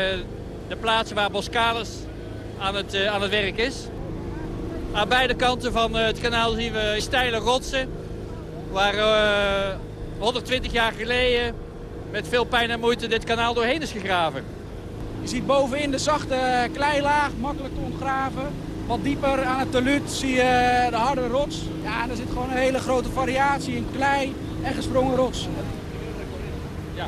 de plaatsen waar Boskalis aan het, aan het werk is. Aan beide kanten van het kanaal zien we steile rotsen. Waar 120 jaar geleden met veel pijn en moeite dit kanaal doorheen is gegraven. Je ziet bovenin de zachte kleilaag, makkelijk te ontgraven. Wat dieper aan het talud zie je de harde rots. Ja, en er zit gewoon een hele grote variatie in klei en gesprongen rots. Ja.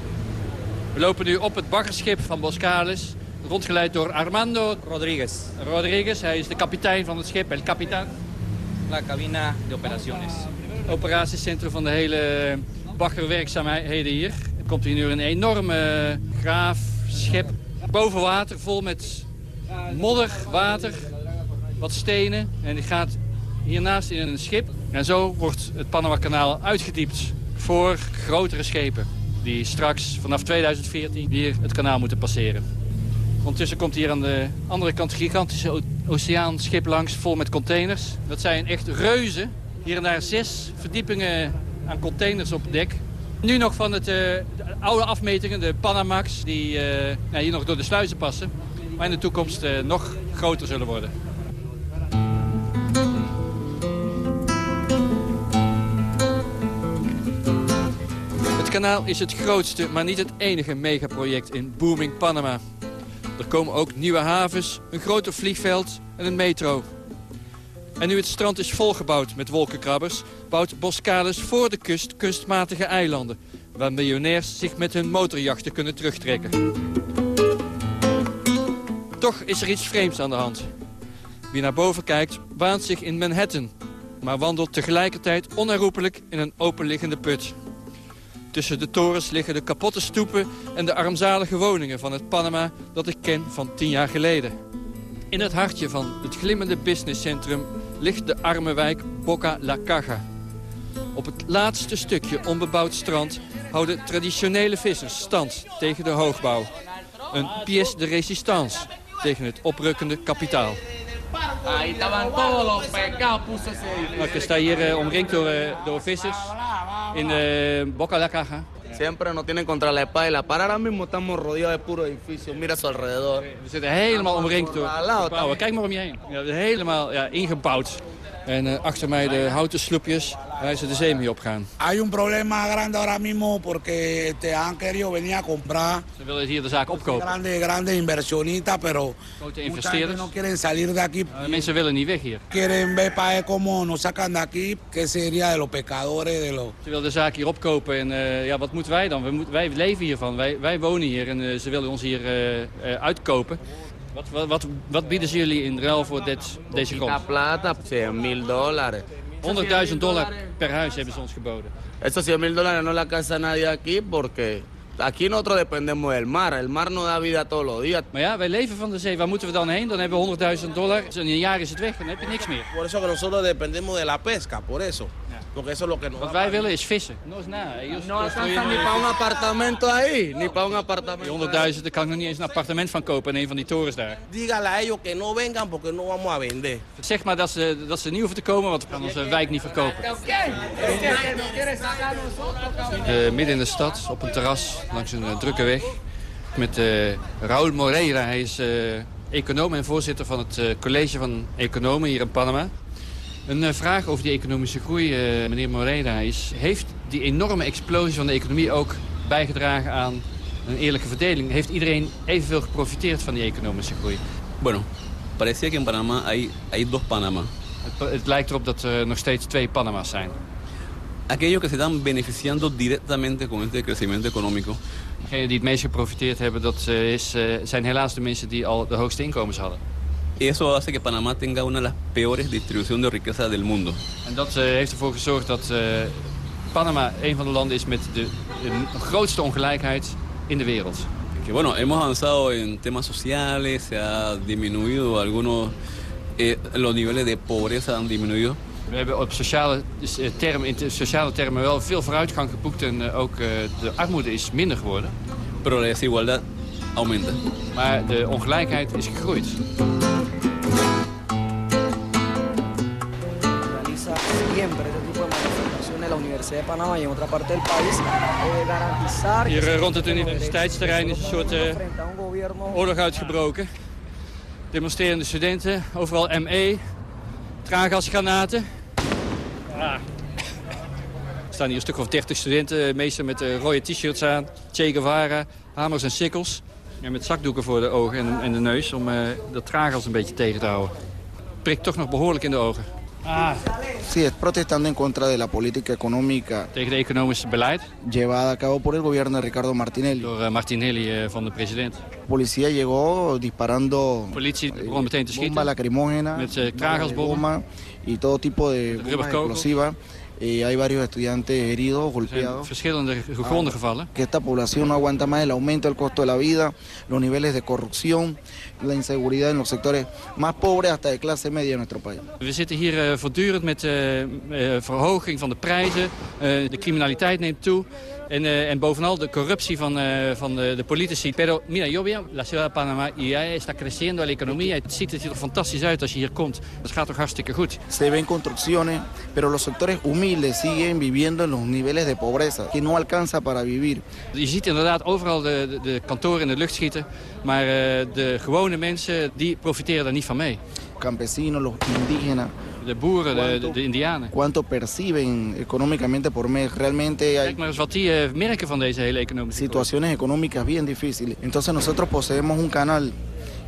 We lopen nu op het baggerschip van Boscalis, rondgeleid door Armando Rodriguez. Rodriguez, hij is de kapitein van het schip, el capitán. La cabina de operaciones. Operatiecentrum van de hele baggerwerkzaamheden hier. Er komt hier nu een enorme graafschip boven water, vol met modder, water, wat stenen. En die gaat hiernaast in een schip. En zo wordt het Panama-kanaal uitgediept voor grotere schepen. Die straks vanaf 2014 hier het kanaal moeten passeren. Ondertussen komt hier aan de andere kant een gigantische oceaanschip langs vol met containers. Dat zijn echt reuzen. Hier en daar zes verdiepingen aan containers op dek. Nu nog van het, uh, de oude afmetingen, de Panamax, die uh, nou, hier nog door de sluizen passen. Maar in de toekomst uh, nog groter zullen worden. Kanaal is het grootste, maar niet het enige megaproject in booming Panama. Er komen ook nieuwe havens, een groter vliegveld en een metro. En nu het strand is volgebouwd met wolkenkrabbers... bouwt Boskalis voor de kust kunstmatige eilanden... waar miljonairs zich met hun motorjachten kunnen terugtrekken. Toch is er iets vreemds aan de hand. Wie naar boven kijkt, waant zich in Manhattan... maar wandelt tegelijkertijd onherroepelijk in een openliggende put. Tussen de torens liggen de kapotte stoepen en de armzalige woningen van het Panama... dat ik ken van tien jaar geleden. In het hartje van het glimmende businesscentrum ligt de arme wijk Boca La Caja. Op het laatste stukje onbebouwd strand houden traditionele vissers stand tegen de hoogbouw. Een pièce de résistance tegen het oprukkende kapitaal. Ik sta hier uh, omringd door, door vissers in uh, Boca La Caja. Siempre nos tienen contra la espalda. Para ahora mismo estamos rodeados de puro edificios. Mira a su alrededor. We zitten helemaal omringd door. Kijk maar om je heen. Ja, helemaal ja, ingebouwd. En uh, achter mij de houten sloepjes waar ze de zee mee opgaan. Hay un problema grande ahora mismo porque te han querido venir a comprar. Ze willen hier de zaak opkopen. Grande, grande inversionista, pero Grote investeerders. no quieren salir de aquí. Uh, mensen willen niet weg hier. Quieren ver para cómo nos sacan de aquí, que sería de los pecadores, de los... Ze willen de zaak hier opkopen en uh, ja, wat moeten wij dan? Moet, wij leven hiervan, wij, wij wonen hier en uh, ze willen ons hier uitkopen. Wat, wat, wat, wat, bieden ze jullie in ruil voor dit, deze grond? plata, 100.000 dólares. 100.000 dollar per huis hebben ze ons geboden. Esos 100.000 dólares no la casa nadie aquí porque aquí nosotros dependemos del mar. El mar no da vida todos los días. Maar ja, wij leven van de zee. Waar moeten we dan heen? Dan hebben we 100.000 dollar. In een jaar is het weg, dan heb je niks meer. Por eso que nosotros dependemos de la pesca, por eso. Porque eso es lo que nos Wat wij willen is vissen. No is nada. No alcanza ni para un apartamento ahí, ni para un apartamento. Die 100.000, daar kan ik nog niet eens een appartement van kopen in een van die torens daar. Dígale a ellos que no vengan porque no vamos a vender. Zeg maar dat ze, dat ze niet hoeven te komen, want we gaan onze wijk niet verkopen. Uh, midden in de stad, op een terras, langs een uh, drukke weg. Met uh, Raúl Moreira. Hij is econoom en voorzitter van het college van economen hier in Panama. Een uh, vraag over die economische groei, uh, meneer Moreira, is... heeft die enorme explosie van de economie ook bijgedragen aan een eerlijke verdeling? Heeft iedereen evenveel geprofiteerd van die economische groei? Bueno, parece que en Panama hay, hay dos Panama. Het, het lijkt erop dat er nog steeds twee Panama's zijn. Aquellos que se están beneficiando directamente con este crecimiento económico. Degenen die het meest geprofiteerd hebben, dat uh, is, zijn helaas de mensen die al de hoogste inkomens hadden. Eso hace que Panamá tenga una de las peores distribuciones de riqueza del mundo. En dat uh, heeft ervoor gezorgd dat uh, Panama een van de landen is met de, de grootste ongelijkheid in de wereld. Que bueno, hemos avanzado en temas sociales, se ha disminuido algunos, eh, los niveles de pobreza han disminuido. We hebben op sociale, term, in sociale termen wel veel vooruitgang geboekt en uh, ook de armoede is minder geworden. Pero la desigualdad aumenta. Maar de ongelijkheid is gegroeid. De Panamá y en otra parte del país, eh, garantizar... Hier eh, rond het universiteitsterrein is een soort eh, oorlog uitgebroken. Demonstrerende studenten, overal ME, traangasgranaten. Ja. Er staan hier een stuk of 30 studenten, meestal met rode t-shirts aan. Che Guevara, hamers en sikkels. En met zakdoeken voor de ogen en, en de neus om uh, dat traangas een beetje tegen te houden. Prikt toch nog behoorlijk in de ogen. Ah. Sí, es protestando en contra de la política económica Tegen de economische beleid. llevada a cabo por el gobierno de Ricardo Martinelli. Door uh, Martinelli uh, van de president. Policía llegó disparando Politie begon meteen te schieten. bomba lacrimógena, Met uh, traangasbommen. y todo tipo de bombas rubberkogels. Eh, hay varios estudiantes heridos, Er golpeados. verschillende gewonden gevallen. Que esta población no aguanta más el aumento del costo de la vida, los niveles de corrupción, la inseguridad en los sectores más pobres hasta de clase media en nuestro país. We zitten hier uh, voortdurend met uh, uh, verhoging van de prijzen. de criminaliteit neemt toe. En, en, bovenal de corruptie van, van de, de, politici. Pero mira, yo veo la ciudad de Panama y ya está creciendo la economía. Het ziet er fantastisch uit als je hier komt. Het gaat toch hartstikke goed. Se ven construcciones, pero los sectores humildes siguen viviendo en los niveles de pobreza, que no alcanza para vivir. Je ziet inderdaad overal de, de, de kantoren in de lucht schieten. Maar de gewone mensen, die profiteren daar niet van mee. Campesinos, los indígenas. De boeren, de, de, de, indianen. Cuánto perciben económicamente por mes. Realmente hay Kijk maar eens wat die uh, merken van deze hele economische situaciones económicas bien difíciles. Entonces nosotros poseemos un canal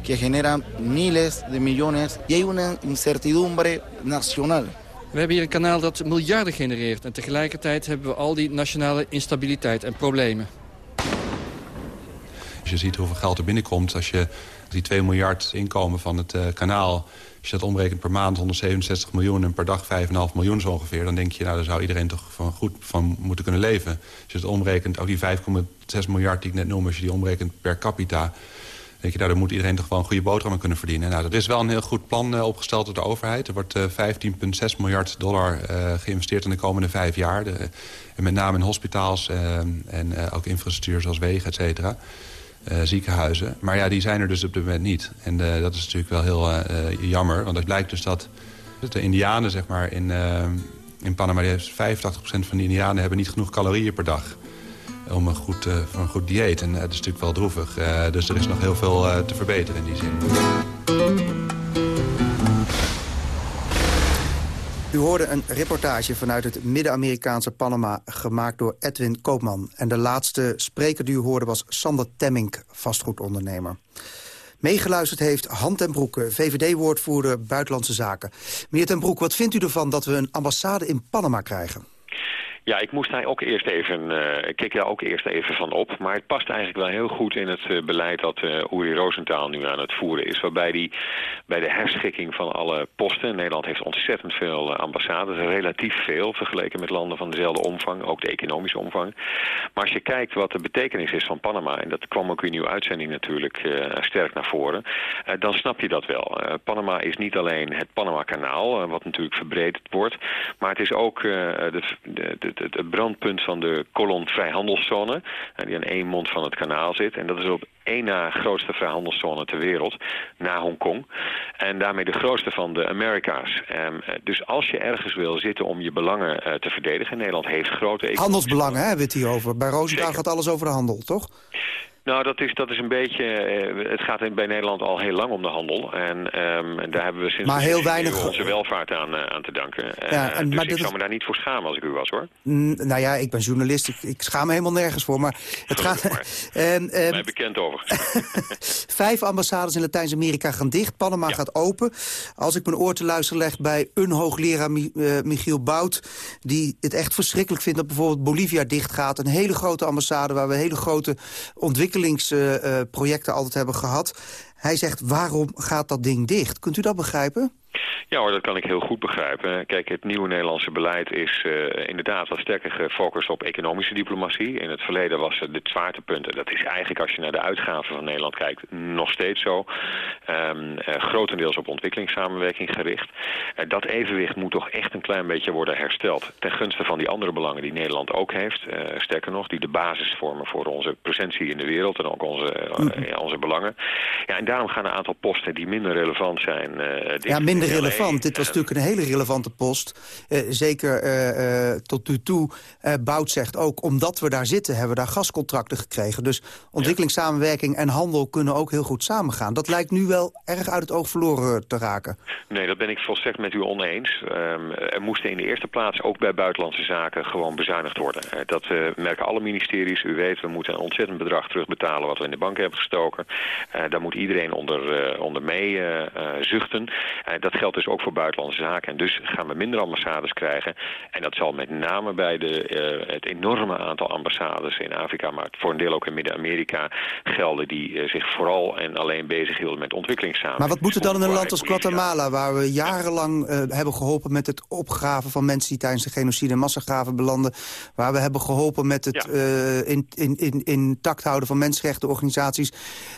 que genera miles de millones y hay una incertidumbre nacional. We hebben hier een kanaal dat miljarden genereert. En tegelijkertijd hebben we al die nationale instabiliteit en problemen. Je ziet hoeveel geld er binnenkomt, als je die 2 miljard inkomen van het uh, kanaal... als je dat omrekent per maand 167 miljoen en per dag 5,5 miljoen zo ongeveer... dan denk je, nou, daar zou iedereen toch van goed van moeten kunnen leven. Als je het omrekent, ook die 5,6 miljard die ik net noem... als je die omrekent per capita... denk je, nou, dan moet iedereen toch wel een goede boterham kunnen verdienen. Nou, er is wel een heel goed plan uh, opgesteld door de overheid. Er wordt uh, 15,6 miljard dollar geïnvesteerd in de komende vijf jaar. En met name in hospitaals en ook infrastructuur zoals wegen, et cetera. Uh, ziekenhuizen. Maar ja, die zijn er dus op dit moment niet. En uh, dat is natuurlijk wel heel uh, jammer. Want het blijkt dus dat de indianen zeg maar, in, in Panama... 85% van de indianen hebben niet genoeg calorieën per dag. Om een goed, voor een goed dieet. En dat is natuurlijk wel droevig. dus er is nog heel veel te verbeteren in die zin. U hoorde een reportage vanuit het Midden-Amerikaanse Panama... gemaakt door Edwin Koopman. En de laatste spreker die u hoorde was Sander Temmink, vastgoedondernemer. Meegeluisterd heeft Han ten Broeke, VVD-woordvoerder Buitenlandse Zaken. Meneer ten Broek, wat vindt u ervan dat we een ambassade in Panama krijgen? Ja, ik moest daar ook eerst even, uh, ik keek daar ook eerst even van op. Maar het past eigenlijk wel heel goed in het uh, beleid dat uh, Uri Rosenthal nu aan het voeren is. Waarbij die bij de herschikking van alle posten, Nederland heeft ontzettend veel ambassades, relatief veel vergeleken met landen van dezelfde omvang, ook de economische omvang. Maar als je kijkt wat de betekenis is van Panama, en dat kwam ook in uw uitzending natuurlijk sterk naar voren, dan snap je dat wel. Panama is niet alleen het Panama-kanaal, wat natuurlijk verbreed wordt, maar het is ook de, de, de het, het, brandpunt van de kolon vrijhandelszone, die aan één mond van het kanaal zit. En dat is op één na grootste vrijhandelszone ter wereld, na Hongkong. En daarmee de grootste van de Amerika's. Um, dus als je ergens wil zitten om je belangen uh, te verdedigen, Nederland heeft grote... Handelsbelangen, hè, hebben we het hier over. Bij Roosentaal gaat alles over de handel, toch? Nou, dat is, dat is een beetje... Uh, het gaat bij Nederland al heel lang om de handel. En, um, en daar hebben we sinds maar heel weinig... onze welvaart aan, uh, aan te danken. Ja, en, dus maar ik zou me daar niet voor schamen als ik u was, hoor. Mm, nou ja, ik ben journalist. Ik, ik schaam me helemaal nergens voor. Maar het gaat... en, mij bekend over. Vijf ambassades in Latijns-Amerika gaan dicht. Panama ja. gaat open. Als ik mijn oor te luisteren leg bij een hoogleraar Michiel Bout... die het echt verschrikkelijk vindt dat bijvoorbeeld Bolivia dicht gaat. Een hele grote ambassade waar we hele grote ontwikkelingen ontwikkelingsprojecten uh, altijd hebben gehad. Hij zegt, waarom gaat dat ding dicht? Kunt u dat begrijpen? Ja hoor, dat kan ik heel goed begrijpen. Kijk, het nieuwe Nederlandse beleid is uh, inderdaad wat sterker gefocust op economische diplomatie. In het verleden was het zwaartepunt, dat is eigenlijk als je naar de uitgaven van Nederland kijkt, nog steeds zo. Um, uh, grotendeels op ontwikkelingssamenwerking gericht. Uh, dat evenwicht moet toch echt een klein beetje worden hersteld. Ten gunste van die andere belangen die Nederland ook heeft. sterker nog, die de basis vormen voor onze presentie in de wereld en ook onze, mm. onze belangen. Ja, en daarom gaan een aantal posten die minder relevant zijn... ja, minder relevant. Dit was natuurlijk een hele relevante post. Uh, zeker uh, uh, tot nu toe. Bout zegt ook, omdat we daar zitten, hebben we daar gascontracten gekregen. Dus ontwikkelingssamenwerking en handel kunnen ook heel goed samengaan. Dat lijkt nu wel erg uit het oog verloren te raken. Nee, dat ben ik volstrekt met u oneens. Um, er moesten in de eerste plaats ook bij buitenlandse zaken gewoon bezuinigd worden. dat merken alle ministeries. U weet, we moeten een ontzettend bedrag terugbetalen wat we in de bank hebben gestoken. daar moet iedereen onder, onder mee zuchten. dat geldt dus ook voor buitenlandse zaken. En dus gaan we minder ambassades krijgen. En dat zal met name bij de, uh, het enorme aantal ambassades in Afrika... maar voor een deel ook in Midden-Amerika gelden... die uh, zich vooral en alleen bezighielden met ontwikkelingssamenwerking. Maar wat moet er dan in een land als Guatemala... waar we jarenlang uh, hebben geholpen met het opgraven van mensen... die tijdens de genocide en massagraven belanden... waar we hebben geholpen met het ja. in, in, in, intact houden van mensenrechtenorganisaties...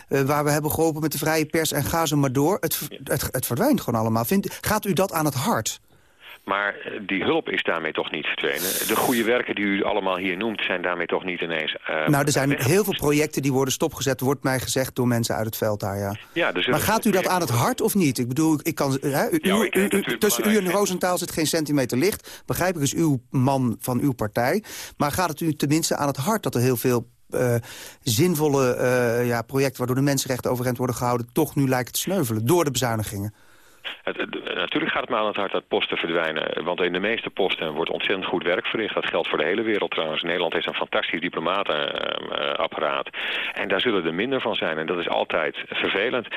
waar we hebben geholpen met de vrije pers en ga zo maar door. Het, het, het verdwijnt gewoon allemaal. Vindt, gaat u dat aan het hart? Maar eh, die hulp is daarmee toch niet verdwenen. De goede werken die u allemaal hier noemt zijn daarmee toch niet ineens... Uh, nou, er zijn heel veel projecten die worden stopgezet, wordt mij gezegd door mensen uit het veld daar, ja. ja dus maar gaat u dat aan het hart of niet? Ik bedoel, ik kan, hè, u, ja, ik u, u, tussen u en Roosentaal zit geen centimeter licht. Begrijp ik, is uw man van uw partij. Maar gaat het u tenminste aan het hart dat er heel veel uh, zinvolle uh, ja, projecten... waardoor de mensenrechten overeind worden gehouden... toch nu lijken te sneuvelen door de bezuinigingen? Natuurlijk gaat het me aan het hart dat posten verdwijnen. Want in de meeste posten wordt ontzettend goed werk verricht. Dat geldt voor de hele wereld trouwens. Nederland heeft een fantastisch diplomatenapparaat. En daar zullen er minder van zijn. En dat is altijd vervelend.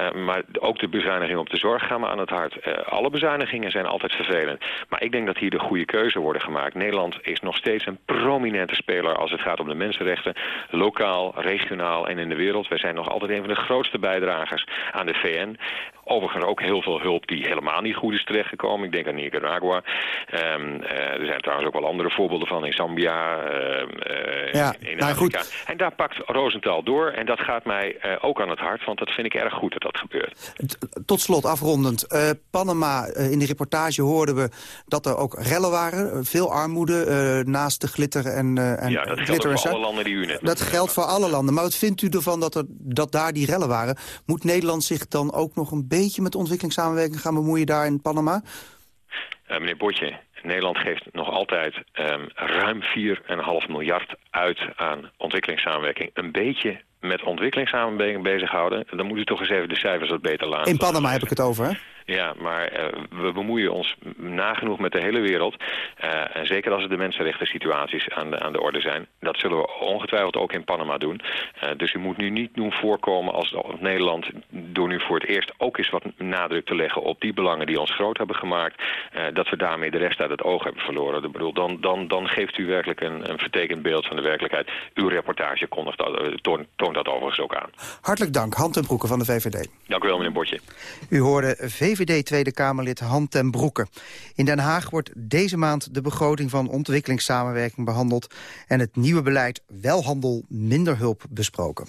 Uh, maar ook de bezuinigingen op de zorg gaan me aan het hart. Uh, alle bezuinigingen zijn altijd vervelend. Maar ik denk dat hier de goede keuze worden gemaakt. Nederland is nog steeds een prominente speler als het gaat om de mensenrechten. Lokaal, regionaal en in de wereld. Wij zijn nog altijd een van de grootste bijdragers aan de VN. Overigens ook heel veel hulp die helemaal niet goed is terechtgekomen. Ik denk aan Nicaragua. Um, uh, er zijn trouwens ook wel andere voorbeelden van in Zambia, uh, uh, ja, in, nou Afrika. Goed. En daar pakt Rosenthal door. En dat gaat mij ook aan het hart, want dat vind ik erg goed dat dat gebeurt. Tot slot, afrondend. Panama, in de reportage hoorden we dat er ook rellen waren. Veel armoede, naast de glitter en en Ja, dat geldt voor alle landen die u net Dat geldt voor alle landen. Maar wat vindt u ervan dat, er, dat daar die rellen waren? Moet Nederland zich dan ook nog een beetje met ontwikkelingssamenwerking gaan bemoeien daar in Panama? Uh, meneer Botje, Nederland geeft nog altijd um, ruim 4,5 miljard uit aan ontwikkelingssamenwerking. Een beetje met ontwikkelingssamenwerking bezighouden. Dan moet u toch eens even de cijfers wat beter laten. In Panama heb ik het over, hè? Ja, maar uh, we bemoeien ons nagenoeg met de hele wereld. Uh, en zeker als het de mensenrechten situaties aan de, aan de orde zijn. Dat zullen we ongetwijfeld ook in Panama doen. Uh, dus u moet nu niet doen voorkomen als Nederland... door nu voor het eerst ook eens wat nadruk te leggen op die belangen die ons groot hebben gemaakt... dat we daarmee de rest uit het oog hebben verloren. Ik bedoel, dan, dan, dan geeft u werkelijk een, een vertekend beeld van de werkelijkheid. Uw reportage kondigt dat, toont, toont dat overigens ook aan. Hartelijk dank, Hand en Broeken van de VVD. Dank u wel, meneer Botje. U hoorde Tweede Kamerlid Han ten Broeke. In Den Haag wordt deze maand de begroting van ontwikkelingssamenwerking behandeld... en het nieuwe beleid wel handel, minder hulp besproken.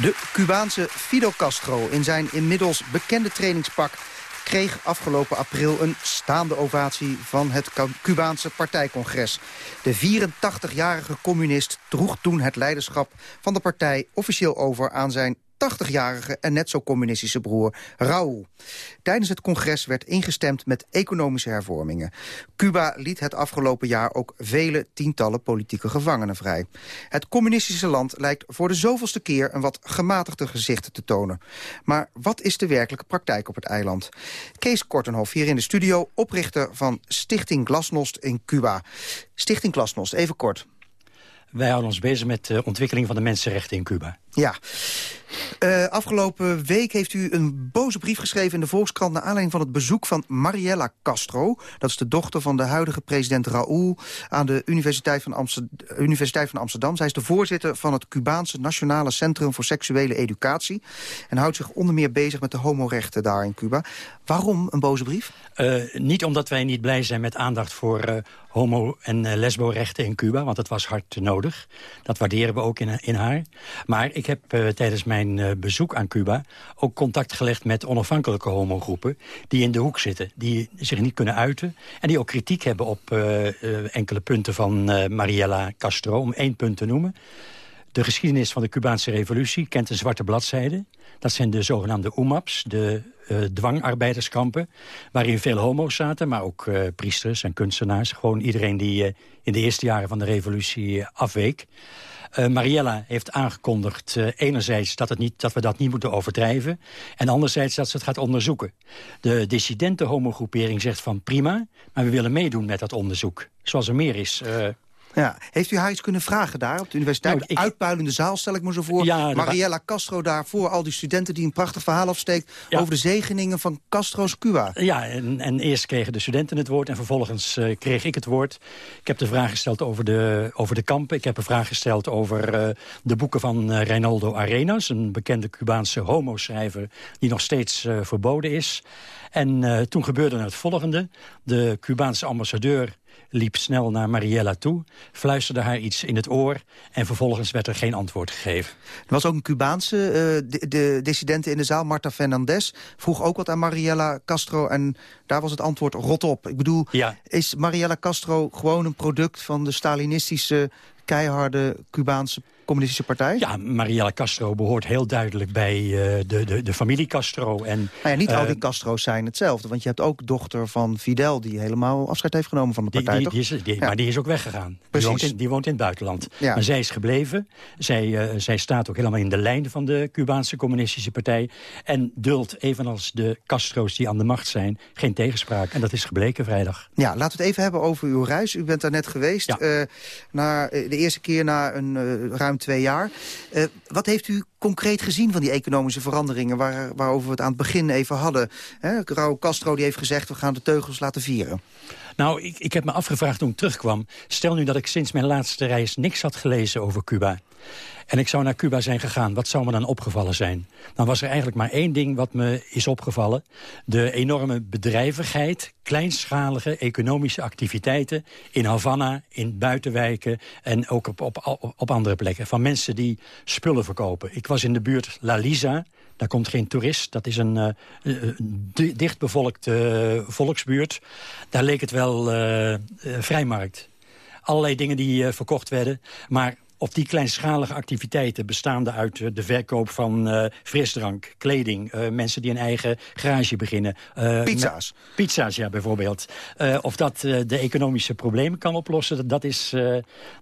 De Cubaanse Fidel Castro in zijn inmiddels bekende trainingspak kreeg afgelopen april een staande ovatie van het Cubaanse partijcongres. De 84-jarige communist droeg toen het leiderschap van de partij officieel over aan zijn 80-jarige en net zo communistische broer Raúl. Tijdens het congres werd ingestemd met economische hervormingen. Cuba liet het afgelopen jaar ook vele tientallen politieke gevangenen vrij. Het communistische land lijkt voor de zoveelste keer een wat gematigde gezicht te tonen. Maar wat is de werkelijke praktijk op het eiland? Kees Kortenhof hier in de studio, oprichter van Stichting Glasnost in Cuba. Stichting Glasnost, even kort. Wij houden ons bezig met de ontwikkeling van de mensenrechten in Cuba. Ja. Uh, afgelopen week heeft u een boze brief geschreven in de Volkskrant... naar aanleiding van het bezoek van Mariella Castro. Dat is de dochter van de huidige president Raúl... aan de Universiteit van, Amsterdam, Universiteit van Amsterdam. Zij is de voorzitter van het Cubaanse Nationale Centrum voor Seksuele Educatie... en houdt zich onder meer bezig met de homorechten daar in Cuba. Waarom een boze brief? Uh, niet omdat wij niet blij zijn met aandacht voor uh, homo- en lesbo-rechten in Cuba... want dat was hard nodig. Dat waarderen we ook in, in haar. Maar ik heb tijdens mijn bezoek aan Cuba... ook contact gelegd met onafhankelijke homogroepen... die in de hoek zitten, die zich niet kunnen uiten... en die ook kritiek hebben op enkele punten van Mariela Castro... om één punt te noemen. De geschiedenis van de Cubaanse revolutie kent een zwarte bladzijde. Dat zijn de zogenaamde UMAPs, de uh, dwangarbeiderskampen... waarin veel homo's zaten, maar ook priesters en kunstenaars. Gewoon iedereen die in de eerste jaren van de revolutie afweek. Mariella heeft aangekondigd enerzijds dat, het niet, dat we dat niet moeten overdrijven... en anderzijds dat ze het gaat onderzoeken. De dissidente homogroepering zegt van prima, maar we willen meedoen met dat onderzoek. Zoals er meer is... Ja. Heeft u haar iets kunnen vragen daar op de universiteit? Nou, ik... Uitpuilende zaal, stel ik me zo voor. Ja, Mariella Castro daar voor al die studenten die een prachtig verhaal afsteekt... over de zegeningen van Castro's Cuba. Ja, en, en eerst kregen de studenten het woord en vervolgens uh, kreeg ik het woord. Ik heb de vraag gesteld over de, over de kampen. Ik heb een vraag gesteld over uh, de boeken van uh, Reinaldo Arenas... een bekende Cubaanse homoschrijver die nog steeds verboden is. En toen gebeurde het volgende. De Cubaanse ambassadeur liep snel naar Mariella toe, fluisterde haar iets in het oor... en vervolgens werd er geen antwoord gegeven. Er was ook een Cubaanse uh, de, de dissidente in de zaal, Marta Fernandez... vroeg ook wat aan Mariella Castro en daar was het antwoord rot op. Ik bedoel, ja. is Mariella Castro gewoon een product van de Stalinistische keiharde Cubaanse communistische partij? Ja, Mariela Castro behoort heel duidelijk bij uh, de, de, de familie Castro. En, maar ja, niet uh, al die Castro's zijn hetzelfde. Want je hebt ook dochter van Fidel... die helemaal afscheid heeft genomen van de partij, die, die, die is, die, ja. Maar die is ook weggegaan. Die woont, in, die woont in het buitenland. Ja. Maar zij is gebleven. Zij, uh, zij staat ook helemaal in de lijn van de Cubaanse communistische partij. En duldt, evenals de Castro's die aan de macht zijn... geen tegenspraak. En dat is gebleken vrijdag. Ja, laten we het even hebben over uw reis. U bent daar net geweest. Ja. naar, de eerste keer na een ruim twee jaar. Uh, wat heeft u concreet gezien van die economische veranderingen... Waar, waarover we het aan het begin even hadden? Hè? Raúl Castro die heeft gezegd, we gaan de teugels laten vieren. Nou, ik, ik heb me afgevraagd toen ik terugkwam. Stel nu dat ik sinds mijn laatste reis niks had gelezen over Cuba en ik zou naar Cuba zijn gegaan, wat zou me dan opgevallen zijn? Dan was er eigenlijk maar één ding wat me is opgevallen. De enorme bedrijvigheid, kleinschalige economische activiteiten... in Havana, in buitenwijken en ook op, op, op andere plekken. Van mensen die spullen verkopen. Ik was in de buurt La Lisa, daar komt geen toerist. Dat is een uh, dichtbevolkte uh, volksbuurt. Daar leek het wel vrijmarkt. Allerlei dingen die verkocht werden. Maar of die kleinschalige activiteiten bestaande uit uh, de verkoop van uh, frisdrank, kleding... Uh, mensen die een eigen garage beginnen. pizza's. Pizza's, ja, bijvoorbeeld. of dat de economische problemen kan oplossen, dat, dat is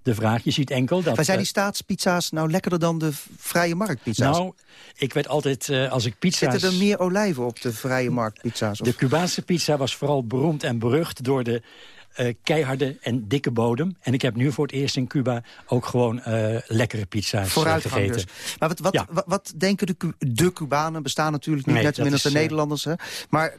de vraag. Je ziet enkel dat... Maar zijn die staatspizza's nou lekkerder dan de vrije marktpizza's? Nou, ik weet altijd, als ik pizza's... Zitten er meer olijven op de vrije marktpizza's? Of? De Cubaanse pizza was vooral beroemd en berucht door de uh, keiharde en dikke bodem. En ik heb nu voor het eerst in Cuba ook gewoon uh, lekkere pizza's gegeten. Dus. Maar wat, wat, ja. wat, wat, denken de, de Cubanen? Bestaan natuurlijk niet nee, net min als de Nederlanders. Hè? Maar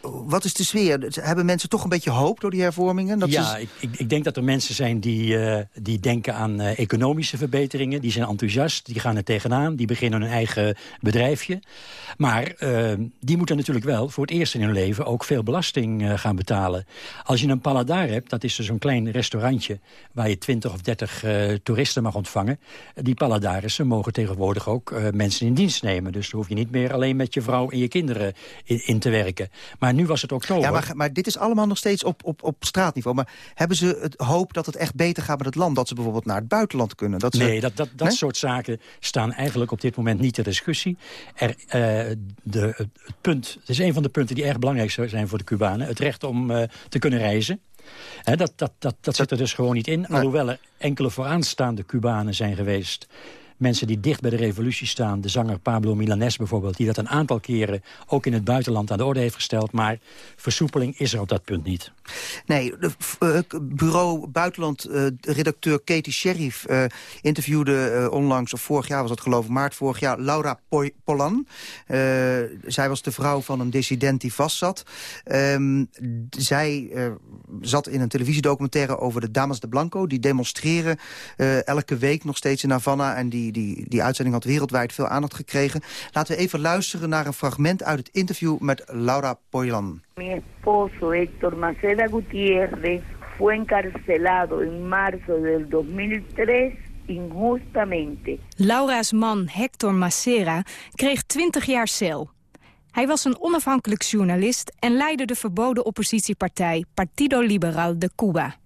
wat is de sfeer? Hebben mensen toch een beetje hoop door die hervormingen? Dat ja, is... ik, ik, denk dat er mensen zijn die, uh, die denken aan uh, economische verbeteringen. Die zijn enthousiast, die gaan er tegenaan. Die beginnen hun eigen bedrijfje. Maar uh, die moeten natuurlijk wel voor het eerst in hun leven... ook veel belasting gaan betalen. Als je een paladar hebt, dat is dus een klein restaurantje... waar je 20 of 30 toeristen mag ontvangen. Die paladarissen mogen tegenwoordig ook mensen in dienst nemen. Dus dan hoef je niet meer alleen met je vrouw en je kinderen in, in te werken. Maar nu was het oktober. Ja, maar, maar dit is allemaal nog steeds op, op, op straatniveau. Maar hebben ze het hoop dat het echt beter gaat met het land? Dat ze bijvoorbeeld naar het buitenland kunnen? Dat nee, dat, dat, dat soort zaken staan eigenlijk op dit moment niet ter discussie. Er, uh, de, het, punt, het is een van de punten die erg belangrijk zijn voor de Cubanen. Het recht om uh, te kunnen reizen. dat, dat, dat, dat zit er dus gewoon niet in. Alhoewel er enkele vooraanstaande Cubanen zijn geweest mensen die dicht bij de revolutie staan. De zanger Pablo Milanes bijvoorbeeld, die dat een aantal keren... ook in het buitenland aan de orde heeft gesteld. Maar versoepeling is er op dat punt niet. Nee, de uh, bureau buitenland uh, redacteur Katie Sheriff uh, interviewde onlangs, of vorig jaar was dat geloof ik, maart vorig jaar, Laura Polan. zij was de vrouw van een dissident die vastzat. Um, zij zat in een televisiedocumentaire over de Damas de Blanco. Die demonstreren elke week nog steeds in Havana. En die, die, die uitzending had wereldwijd veel aandacht gekregen. Laten we even luisteren naar een fragment uit het interview met Laura Polan. Mi esposo Héctor Maceda Gutiérrez fue encarcelado en marzo del 2003 injustamente. Laura's man Hector Macera kreeg 20 jaar cel. Hij was een onafhankelijk journalist en leidde de verboden oppositiepartij Partido Liberal de Cuba.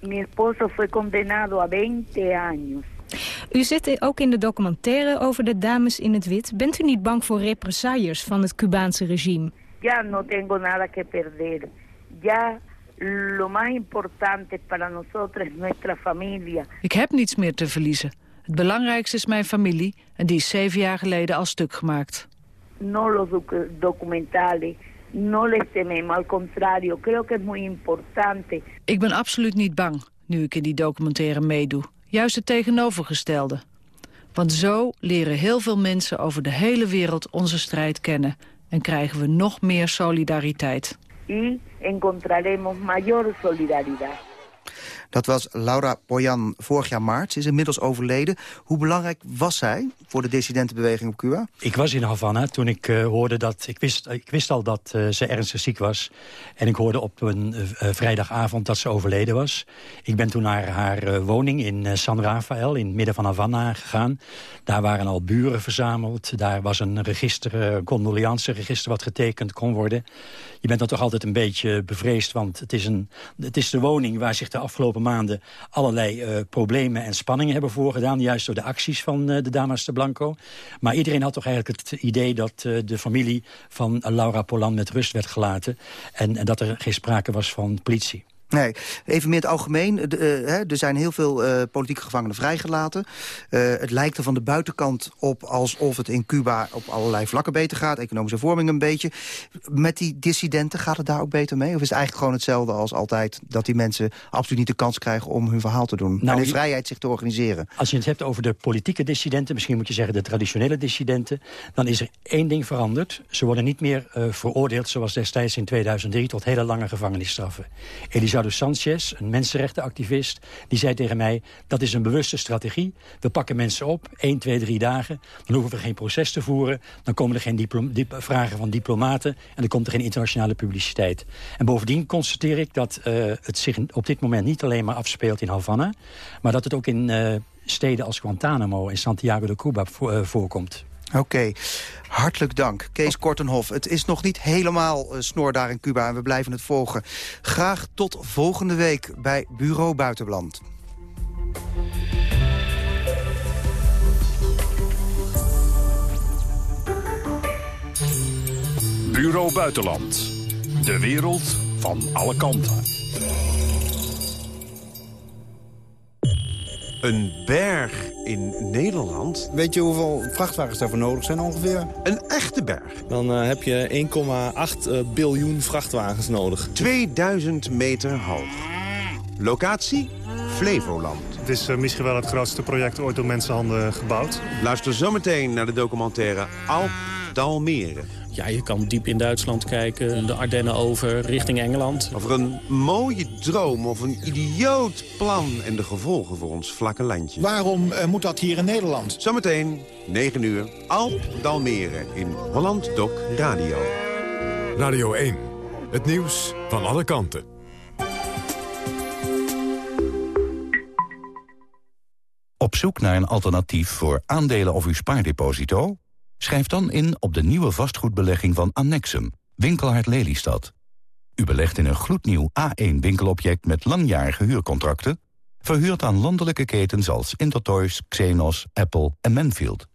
Mi esposo fue condenado a 20 años. U zit ook in de documentaire over de dames in het wit. Bent u niet bang voor represailles van het Cubaanse regime? Ya no tengo nada que perder. Ya lo más importante para nosotros es nuestra familia. Ik heb niets meer te verliezen. Het belangrijkste is mijn familie en die is zeven jaar geleden al stuk gemaakt. No los documentales, no les tememos, al contrario, creo que es muy importante. Ik ben absoluut niet bang, nu ik in die documentaire meedoe. Juist het tegenovergestelde. Want zo leren heel veel mensen over de hele wereld onze strijd kennen en krijgen we nog meer solidariteit. Y encontraremos mayor solidaridad. Dat was Laura Poyan vorig jaar maart. Ze is inmiddels overleden. Hoe belangrijk was zij voor de dissidentenbeweging op Cuba? Ik was in Havana toen ik uh, hoorde dat... Ik wist, ik wist al dat uh, ze ernstig ziek was. En ik hoorde op een uh, vrijdagavond dat ze overleden was. Ik ben toen naar haar woning in San Rafael, in het midden van Havana, gegaan. Daar waren al buren verzameld. Daar was een register, een register wat getekend kon worden. Je bent dan toch altijd een beetje bevreesd, want het is, een, het is de woning waar zich de afgelopen maanden allerlei uh, problemen en spanningen hebben voorgedaan. Juist door de acties van uh, de Damas de Blanco. Maar iedereen had toch eigenlijk het idee dat uh, de familie van Laura Polan met rust werd gelaten. En, en dat er geen sprake was van politie. Nee, even meer het algemeen. De, uh, er zijn heel veel uh, politieke gevangenen vrijgelaten. Uh, het lijkt er van de buitenkant op alsof het in Cuba op allerlei vlakken beter gaat. Economische vorming een beetje. Met die dissidenten gaat het daar ook beter mee? Of is het eigenlijk gewoon hetzelfde als altijd... dat die mensen absoluut niet de kans krijgen om hun verhaal te doen? Nou, en de vrijheid zich te organiseren? Als je het hebt over de politieke dissidenten... misschien moet je zeggen de traditionele dissidenten... dan is er één ding veranderd. Ze worden niet meer veroordeeld zoals destijds in 2003... tot hele lange gevangenisstraffen. Elisa Ricardo Sanchez, een mensenrechtenactivist... die zei tegen mij, dat is een bewuste strategie. We pakken mensen op, 1, 2, 3 dagen. Dan hoeven we geen proces te voeren. Dan komen er geen vragen van diplomaten. En dan komt er geen internationale publiciteit. En bovendien constateer ik dat uh, het zich op dit moment niet alleen maar afspeelt in Havana... maar dat het ook in uh, steden als Guantanamo en Santiago de Cuba uh, voorkomt. Oké, okay. hartelijk dank. Kees Kortenhof, het is nog niet helemaal uh, snor daar in Cuba... en we blijven het volgen. Graag tot volgende week bij Bureau Buitenland. Bureau Buitenland. De wereld van alle kanten. Een berg in Nederland. Weet je hoeveel vrachtwagens daarvoor nodig zijn ongeveer? Een echte berg. Dan uh, heb je 1,8 uh, biljoen vrachtwagens nodig. 2000 meter hoog. Locatie? Flevoland. Het is uh, misschien wel het grootste project ooit door mensenhanden gebouwd. Luister zometeen naar de documentaire Alp Dalmere. Ja, je kan diep in Duitsland kijken, de Ardennen over, richting Engeland. Over een mooie droom of een idioot plan en de gevolgen voor ons vlakke landje. Waarom uh, moet dat hier in Nederland? Zometeen, 9 uur, Alp Dalmere in Holland Doc Radio. Radio 1, het nieuws van alle kanten. Op zoek naar een alternatief voor aandelen of uw spaardeposito? Schrijf dan in op de nieuwe vastgoedbelegging van Annexum, Winkelhart Lelystad. U belegt in een gloednieuw A1-winkelobject met langjarige huurcontracten... verhuurd aan landelijke ketens als Intertoys, Xenos, Apple en Manfield.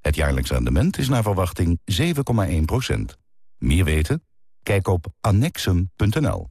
Het jaarlijks rendement is naar verwachting 7,1% Meer weten? Kijk op annexum.nl.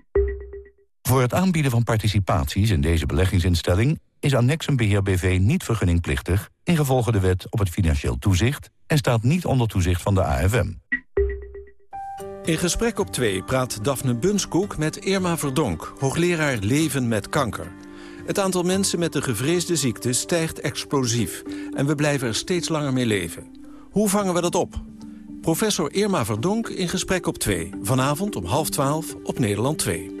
Voor het aanbieden van participaties in deze beleggingsinstelling... is Annexum Beheer BV niet vergunningplichtig... ingevolge de wet op het financieel toezicht... en staat niet onder toezicht van de AFM. In Gesprek op 2 praat Daphne Bunskoek met Irma Verdonk... hoogleraar Leven met kanker. Het aantal mensen met de gevreesde ziekte stijgt explosief... en we blijven er steeds langer mee leven. Hoe vangen we dat op? Professor Irma Verdonk in Gesprek op 2. Vanavond om half 12 op Nederland 2.